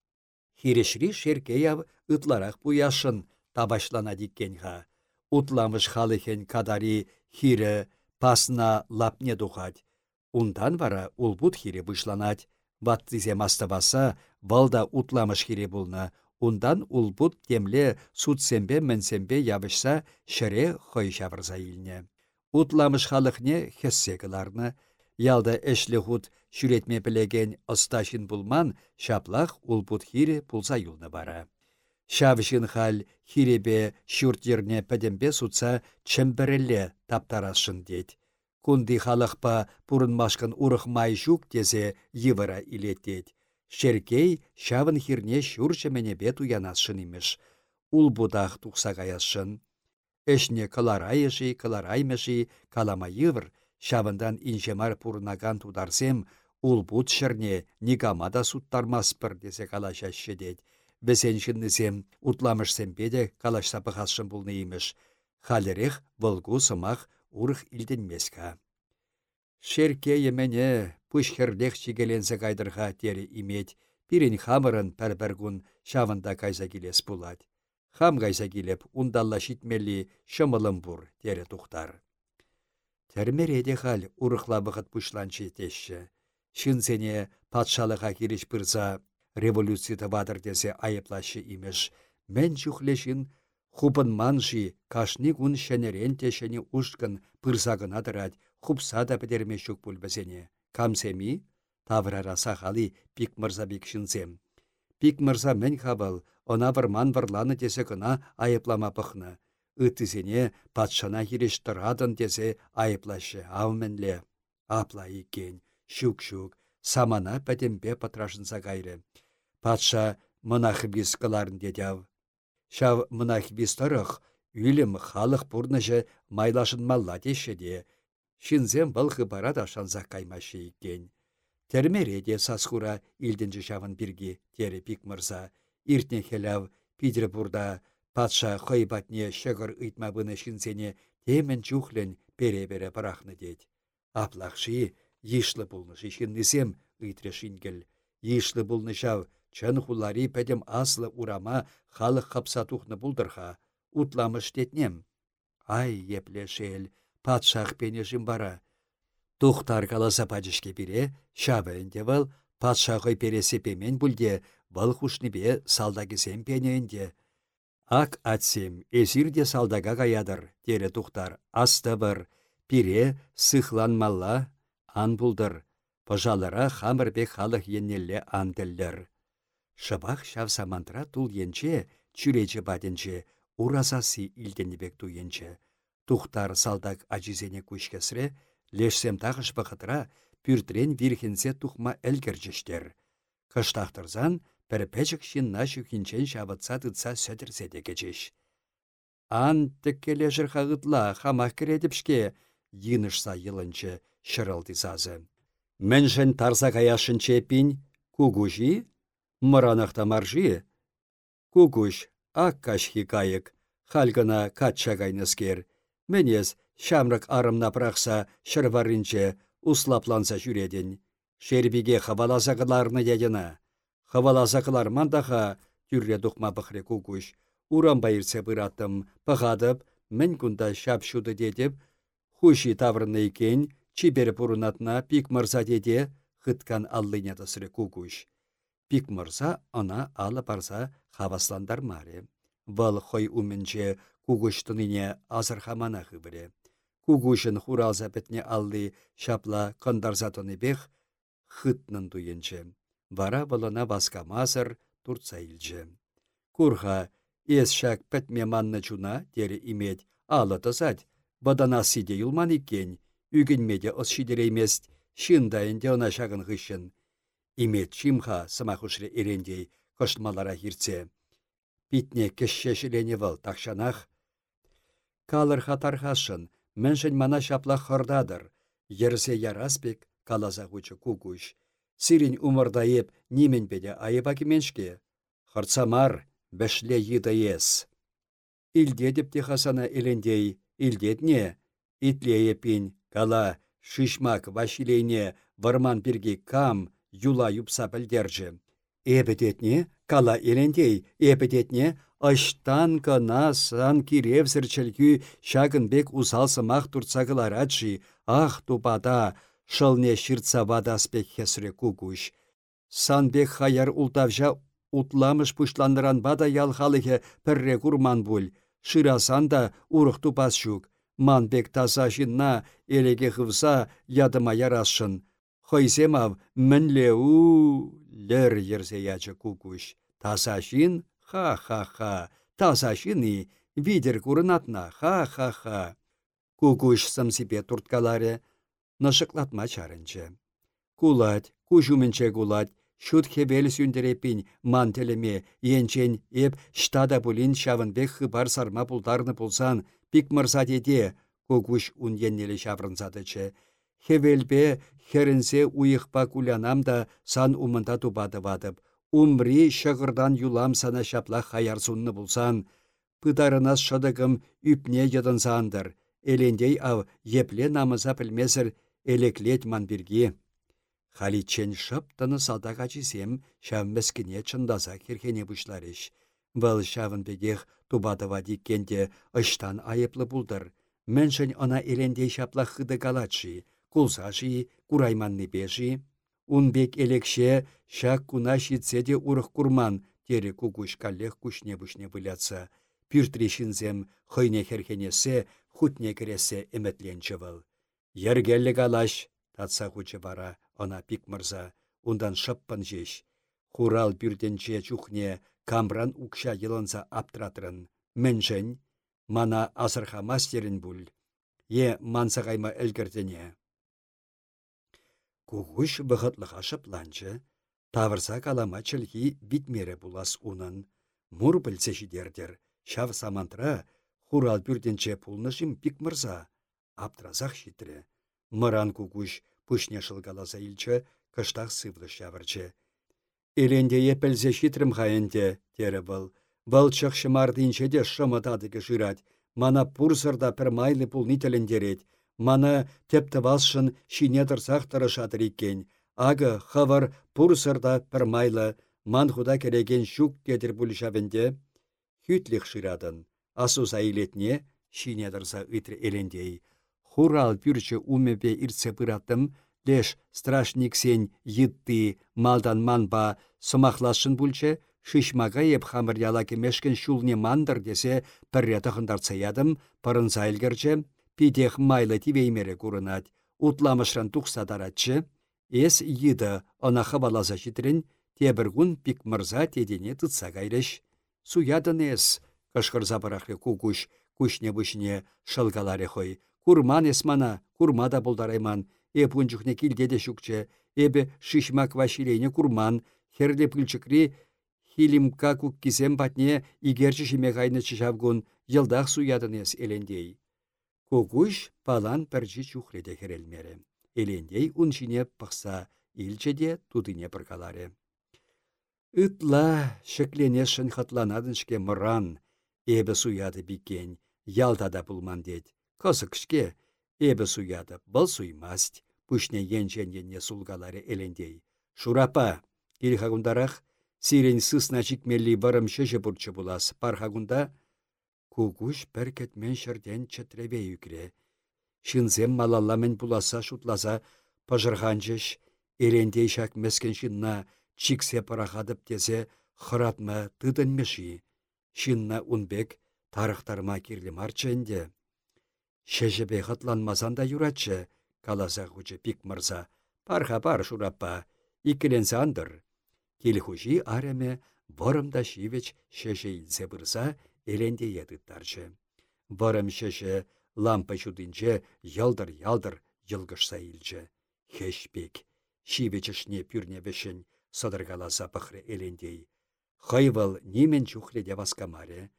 Хирешри шеркеяв ытларах пуяшын табашлана диккенха. Утламыш халыхен кадари хире пасна лапне духать. Ундан вара улбут хире вышланать. Ваттизе мастабаса балда утламыш хире булна. Ундан улбут темле судсембе мінсембе ябышса шыре хой шавырза илне. Утламыш халыхне хессе Ялда эшлі худ шүретме білеген ысташын булман шаплах улбут хире пулса юлны бара. Шавшын хал хиребе шүрттерне пәдембе сутса чембірілі таптарашын дед. Кунди халықпа машқын урық май жук дезе йывыра илетет. Шеркей шавын хирне бет уянасшын имеш. Улбудах тұқса гаясшын. Эшне каларайыши, калараймеши, калама йывыр, Шавындан инжемар пурнаган тударсем, ул бут шырне никамада суттармаспыр десе калаша шедет. Бесен шыннысем утламышсем беде калашса пăхасшын пулны имеш. Халерех вăлгу сымах урых илтенмеска. Шерке емене пуш херлех чигеленсе кайдырға тері имет, пирен хамырын пәрбәргун шавында кайса келес пулать. Хам кайса келеп, ундалла шитмелли шымылым бур, тере тухтар. Тәрмереде хал урықлабығыт бұшланчы тешші. Шынсене патшалыға кереш бірза революцияты вадыр десе айыплашы имеш. Мен жүхлешін хупын манжи кашни күн шәнерен тешені ұшқын пырзағына дырад, хупса да бідерме шүк бүлбізене. Камсеми? Таврара сахали пик мырза бик шынсем. Пик мырза мен хабал, она варман варланы десе гына айыплама пықны ытысене патшана хиреш тұрадын десе айыплашы ауменле. Апла икен, шук-шук, самана пәтембе патрашынса кайры. Патша мұнахыбис кыларын дедяв. Шав мұнахыбис тұрық, үлім халық майлашын малла де. Шинзем бұлқы бара да шанзақ каймашы икен. Термере де сасхура илдінжі шавын бірге, тері пик мырза. Иртне хеляв Петербурда Патша хăйпатне çăкăр ыйтма быны çынсене теммен чухлен пере-пере пырахнă тет. Аплахши йышлы пулнăши çыннисем ыйтре шинкел. Йышлы пулнă çав чын хулари пәдем аслы урама халық хапса тухнă пултырха. Утламыш тетнем. Ай, еплешел, патшах пенешім бара. Тухтар каласа пачышке шабы вăл, патша хăй пересе пемен пульде, вăл хушнипе салдакисем пенеенде. Ак атсем, эсирде салдага каядыр, тере тухтар, астыбыр, пире сыхланмалла, ан булдыр, пожалыра хамырбе халық еннелле антеллер. Шыбақ шав самантра тул енче, чүречі баденче, уразасы илденебек туенче. Тухтар салдак ажизене күшкесре, лешсем тағыш бұқытыра, пүртрен вирхенсе тухма әлгіржіштер. Кыштақтырзан, Пір пәчік шинна шүхінчен шабытса тұтса сөтірсе де кечеш. Ан тіккеле хамақ шырылды сазы. Міншін тарса каяшынче пин, кугужи, мұранықта маржи. Кугуш, ак кашхи кайык, халгына катша кайныскер. Менес шамрық арымна прақса шырварынче услапланса жүредін. Шербиге хабалазағыларыны дедіна. Хаваласа кылармандаха тюрре тухма пăхре кукуш. Урам байырсе пыраттым, пăхатып, мӹнь кунда çап шуды детеп, хуши таврынны иккен, чипер пурынатна пик мырза деде, хыткан аллыне тăсрре кукуш. Пик мырза ына алы парса хавасландар маре. Вăл хой умменнче кукуш тынине азыр хамана хыбыре. Кукушын хуралса алли шапла кăндарса бех, хытнын туйынчы. Вара валана васкамазыр турца илчі. Курха, ес шак пәтме манны чуна, дері имет, алы тызать, бадана сиде юлман иккен, үгінмеде ос шидереймест, шиндайынде она шагын ғышын. Имет чимха самахушре ерендей, кыштмалара хирце. Питне кешше шілене выл тақшанах. Калыр хатархашын, міншін мана шапла хырдадыр. Ерсе яраспек каласа хучы кукуш. Сирин умырдайып нимен беде айыпа кеменшке. Хырцамар бәшле ес. Илдедіп те хасана елендей, илдетне, итлейепин, кала, шишмак вашилейне, варман бірге кам, юла юпса білдерже. Эбедетне, кала елендей, эбедетне, Аштан кана сан киревсірчілгі шагынбек усалсымақ турцағылараджи, ах тупада, шылне шырца вадаспек хесре кукуш. Санбек хаяр ултавжа утламыш пушландыран бада ялхалыхе пірре курман буль. Шырасан да урық тупас. Манбек таза жинна элеге хывса ядыма ярасшын. Хойземав мінле у лер ерзе ячы кукуш. Жин Ха-ха-ха, таза шыны, видер курынатна, ха-ха-ха. Кукуш сымсипе турткаларе, нышыклатма чарынчы. Кулать, кужуменче кулать, шут хебел ман телеме, енчен еп штада булин шавынбек хыбар сарма пулдарны пулсан, пик мырса деде, кукуш ун еннелі шаврынсадычы. Хевелбе херінсе уйықпа кулянам да сан умында тубады вадып, Умри шығырдан юлам сана шапла хаярсунны булсан, пыдарынас шыдығым үпне йыдынсандыр, элендей ав епле намыза пілмесір элеклет манбірге. Халичен шыптыны садаға жесем, шәммескіне чындаса керхене Бұл шавын бегех тубадыва диккенде ыштан айыплы бұлдыр. Міншін она элендей шапла хыды галатши, кулсаши, бежи. Унбек элекше шак куна шитседе урых курман, тере кукуш каллех кушне бушне выляца. Пиртрешінзем хыйне херхенесе, хутне кересе эметленчі выл. Ергеллі галаш, татса хучы бара, она пик мырза, ундан шыппын жеш. Хурал пиртенче чухне, камран укша йылынса аптыратырын. Міншін, мана асырха мастерін бүл. Е мансағайма әлгірдене. Кугуш бұғытлыға шыпланчы, тавырса калама чілгі битмере булас унын. Мұр білсе жидердер, шав самантра, хурал бүрденче пулнышым пик мырза, аптразақ житірі. Мыран кугуш пүшне шылгаласа илчі, кыштақ сывлы шавырчы. Эленде епелзе шитрім хайынде, тері бұл. Бұл чық шымардынче де шымытадығы жырать, мана пурсырда пір майлы пулны тіліндерет, Мана тепті васшын шине тұрсақ тұрышатыр екен. Ағы хавар пұрсырда пір майлы, ман худа кереген шук кетір бүлішавінде. Хүтлік шырадын. Асу заилетне шине тұрса үтір елендей. Хурал пүрчі умепе ирце пыраттым, леш страшниксен йытты малдан манба сымақлашын бүлчі, шишмаға еп хамыр ялаки мешкен шулне мандыр десе пірре тұхындарца ядым, пырын зайлгерче, Пидех майлы тивеймере курынат, утламышран тухса таратчы, эс йыды она хабаласа житрін, тебіргун пик мырза тедене тұтса кайрыш. Суядын эс, кышқырза барахлы кукуш, кушне бушне шылгаларе хой. Курман мана, курмада болдарайман, эп унчухне килдеде шукче, эбе шишмак вашилейне курман, херле пылчыкри, хилимка кук кисем патне игерчі шиме кайны чышавгун, йылдах суядын эс элендей. Кукуш палан пәрчі чухледе херелмере. Элендей уншине пықса илчеде тудыне пыркаларе. Ытла шекленешін хатланадыншке мұран, эбі суяды бикен, ялтада пулман дед. Косықшке, эбі суяды, бұл суймаст, пүшне енчен-енне сулгаларе элендей. Шурапа, илхагундарах, сирен сысна чикмелли барым шеше бұрчы булас, пархагунда, Кукуш пәркетмен шырден чытребе юкре. Шынзем малалламен пуласа шутласа пажырханчыш, эрендей шак мескен шынна чиксе парахадып тезе хыратма тыдынмеши. Шынна унбек тарықтарма кирлі марчэнде. Шешебе хатланмасан да юратчы, каласа хучы пик мырза. Парха пар шураппа, иккеленсе андыр. Келхужи ареме вырымда шивеч шеше илсе бұрса, эленде едыттарчы. Вырым шеше лампа чудынче ялдыр-ялдыр йылгышса илчі. Хешпек, шивечішне пюрне бешін садыргаласа пықры элендей. Хайвал немен чухледе васкамаре.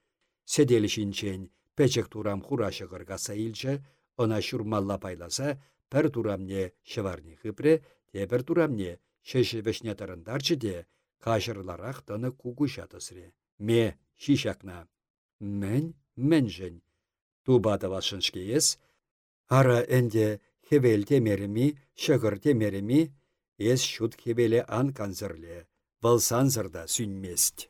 Пәчек турам хурашы ғырғаса илчі, она шурмалла пайласа, пір турамне шыварне хыпре, те пір турамне шеше бешне тарындарчы де, кашырларақ таны кугуша тысыре. Ме, шишакна. Мен, мен жен. Тубада вашыншке ес. Ара энде хевел темереми, шығыр темереми, ес шут хевеле ан канзырле. Вăл санзырда сүнмест.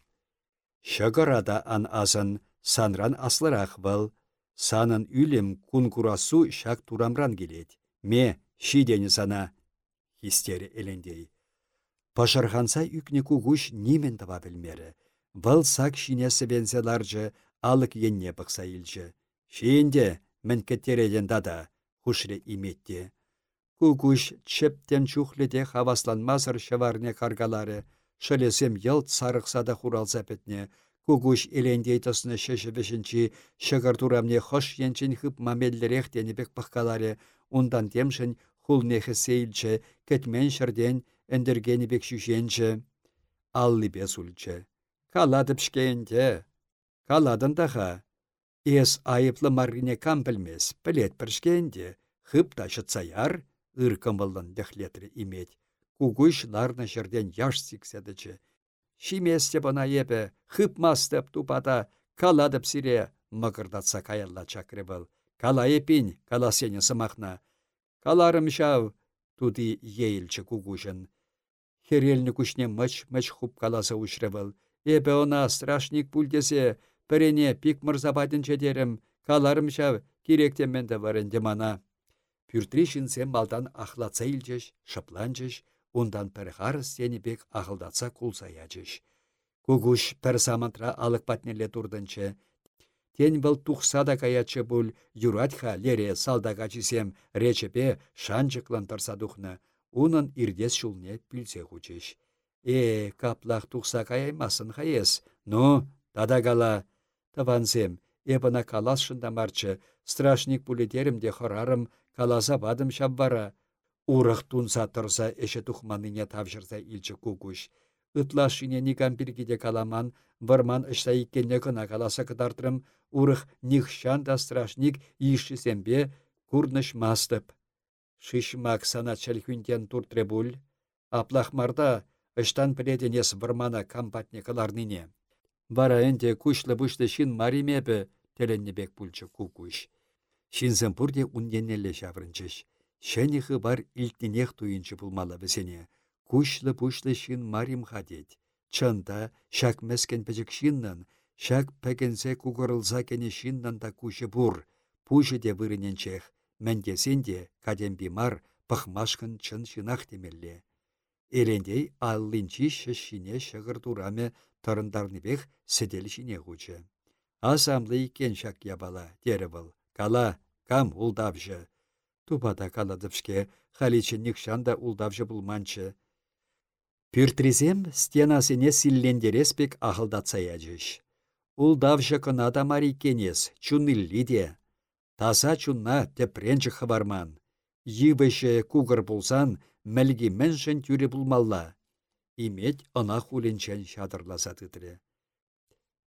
Шығырада ан азын санран аслырақ вăл. Санын үлем кун курасу шак турамран келет. Ме, шидені сана. Хистері элендей. Пашарханса үкне кугуш нимен тава білмері. Вăл сак шинесі венсе ларжы алық енне бұқса илжі. Шиенде мін кеттереден дада, хушре иметте. Кугуш чептен чухледе хавасланмазыр шыварне каргалары, шылесем йылт сарықсада хуралса петне, Кугуш элендей тосны шеше бешінші шығыр турамне хош енчен хып мамеллерех денебек пыққалары, ундан темшін хулнехі сейлчі, кетмен шырден бек шүшенчі. Аллы бес үлчі. Каладып шкейінде. Каладын. Ес айыплы марине кам білмес, білет біршкенде, хып ташытсаяр, ыркымылын дәхлетрі имет. Кугуш ларны жерден яш сикседічі. Шиместе бана епе, хып мастып тупата, каладып сире, мығырдатса каялла чакры был. Кала епин, кала сені сымақна. Каларым шав, туди ейлчі кугушын. Херелні күшне мыч-мыч хуп каласа ұшры был. Эпе она страшник пульдесе, пірене пик мырзабадын чедерім, каларым шав, менді варынде мана. Пюртришінсем балдан ахлаца илчеш, шыпланчеш, Ундан пәрғар сені бек ағылдатса кулса ячыш. Кугуш пәр самантра алық патнеле турдынчы. Тен бұл тухса да каячы бұл юратха лере салдага чисем речепе шанчыклан тарса духны. Унын ирдес шулне пілсе хучеш. Э, каплах тухса каяймасын хаес. Ну, тадагала. Тавансем, эбана калас марчы, страшник пулетерім хорарым, каласа бадым шаббара. Урах тунса тұрса эше тухманыне тавжырса илчі кукуш. Ытла шине никам біргеде каламан, варман ішса иккенне кына каласа кытартырым, урах нихшан да страшник иші сембе курныш мастып. Шишмак сана чәлхүнтен туртре бұл, аплахмарда ыштан піледенес вармана кампатне каларныне. Вара энде кушлы бұшлы шин маримебі теленнебек пульчы кукуш. Шинзен пурде унденнелле шаврынчыш. Шәнехі бар илтінех туйынчы пулмала бізене. Кушлы пушлы шин марим хадет. Чында шак мәскен пәжік шиннан, шак пәкенсе кугырылза кені шиннан да кушы бур. Пушы де вырыненчех. Мәндесен де кадем бимар пахмашкын чын шинах темелле. Элендей аллинчи шешіне шығыр тураме бек седел шине хучы. Асамлы икен шак ябала, дері. Кала, кам улдавжы. Тупата каладывшке, халиче никшанда улдавжы булманчы. Пүртризем стенасыне силлендереспек ахылдатса яжыш. Улдавжы кынада марикенес, чуннилли де. Таса чунна тепренчі хабарман. Йыбышы кугыр булсан, мәлгі мәншін тюре булмалла. Имет ана хуленчен шадырласа.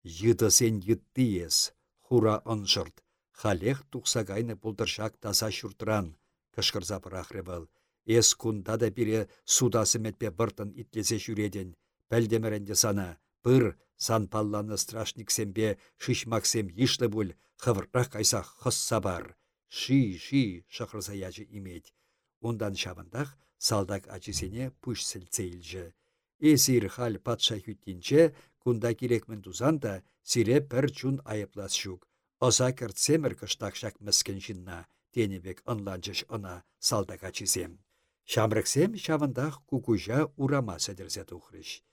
Йыды сен йытты ес, хура ыншырт. Халех тухсагайны пулдыршак таса шуртран, кышкырза пырахры был. Эс кунда да бире судасы метпе бұртын итлесе жүреден. Пәлдемеренде сана, пыр, сан палланы страшниксембе шишмаксем ишлы бұл, хывыррақ кайса хысса бар. Ши, ши, шықырса яжы имет. Ундан шабындақ салдак ачысене пүш сілцейлжі. Эсир хал патша хүттінче, кунда керекмен тузанда, сире пір чун айыплас шук. Оса кіртсемір кыштақшак мәскен жинна, тенебек ынланчыш ына салдаға чизем. Шамрыксем шавындақ кукужа урама сәдірзе тухрыш.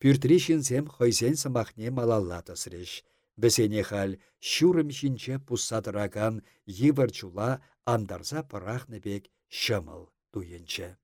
Пүртришінсем хойзен самахне малалла тасрыш. Бізене хал шурым жинче пуссадыраган йывыр чула андарза бек шымыл туйынчы.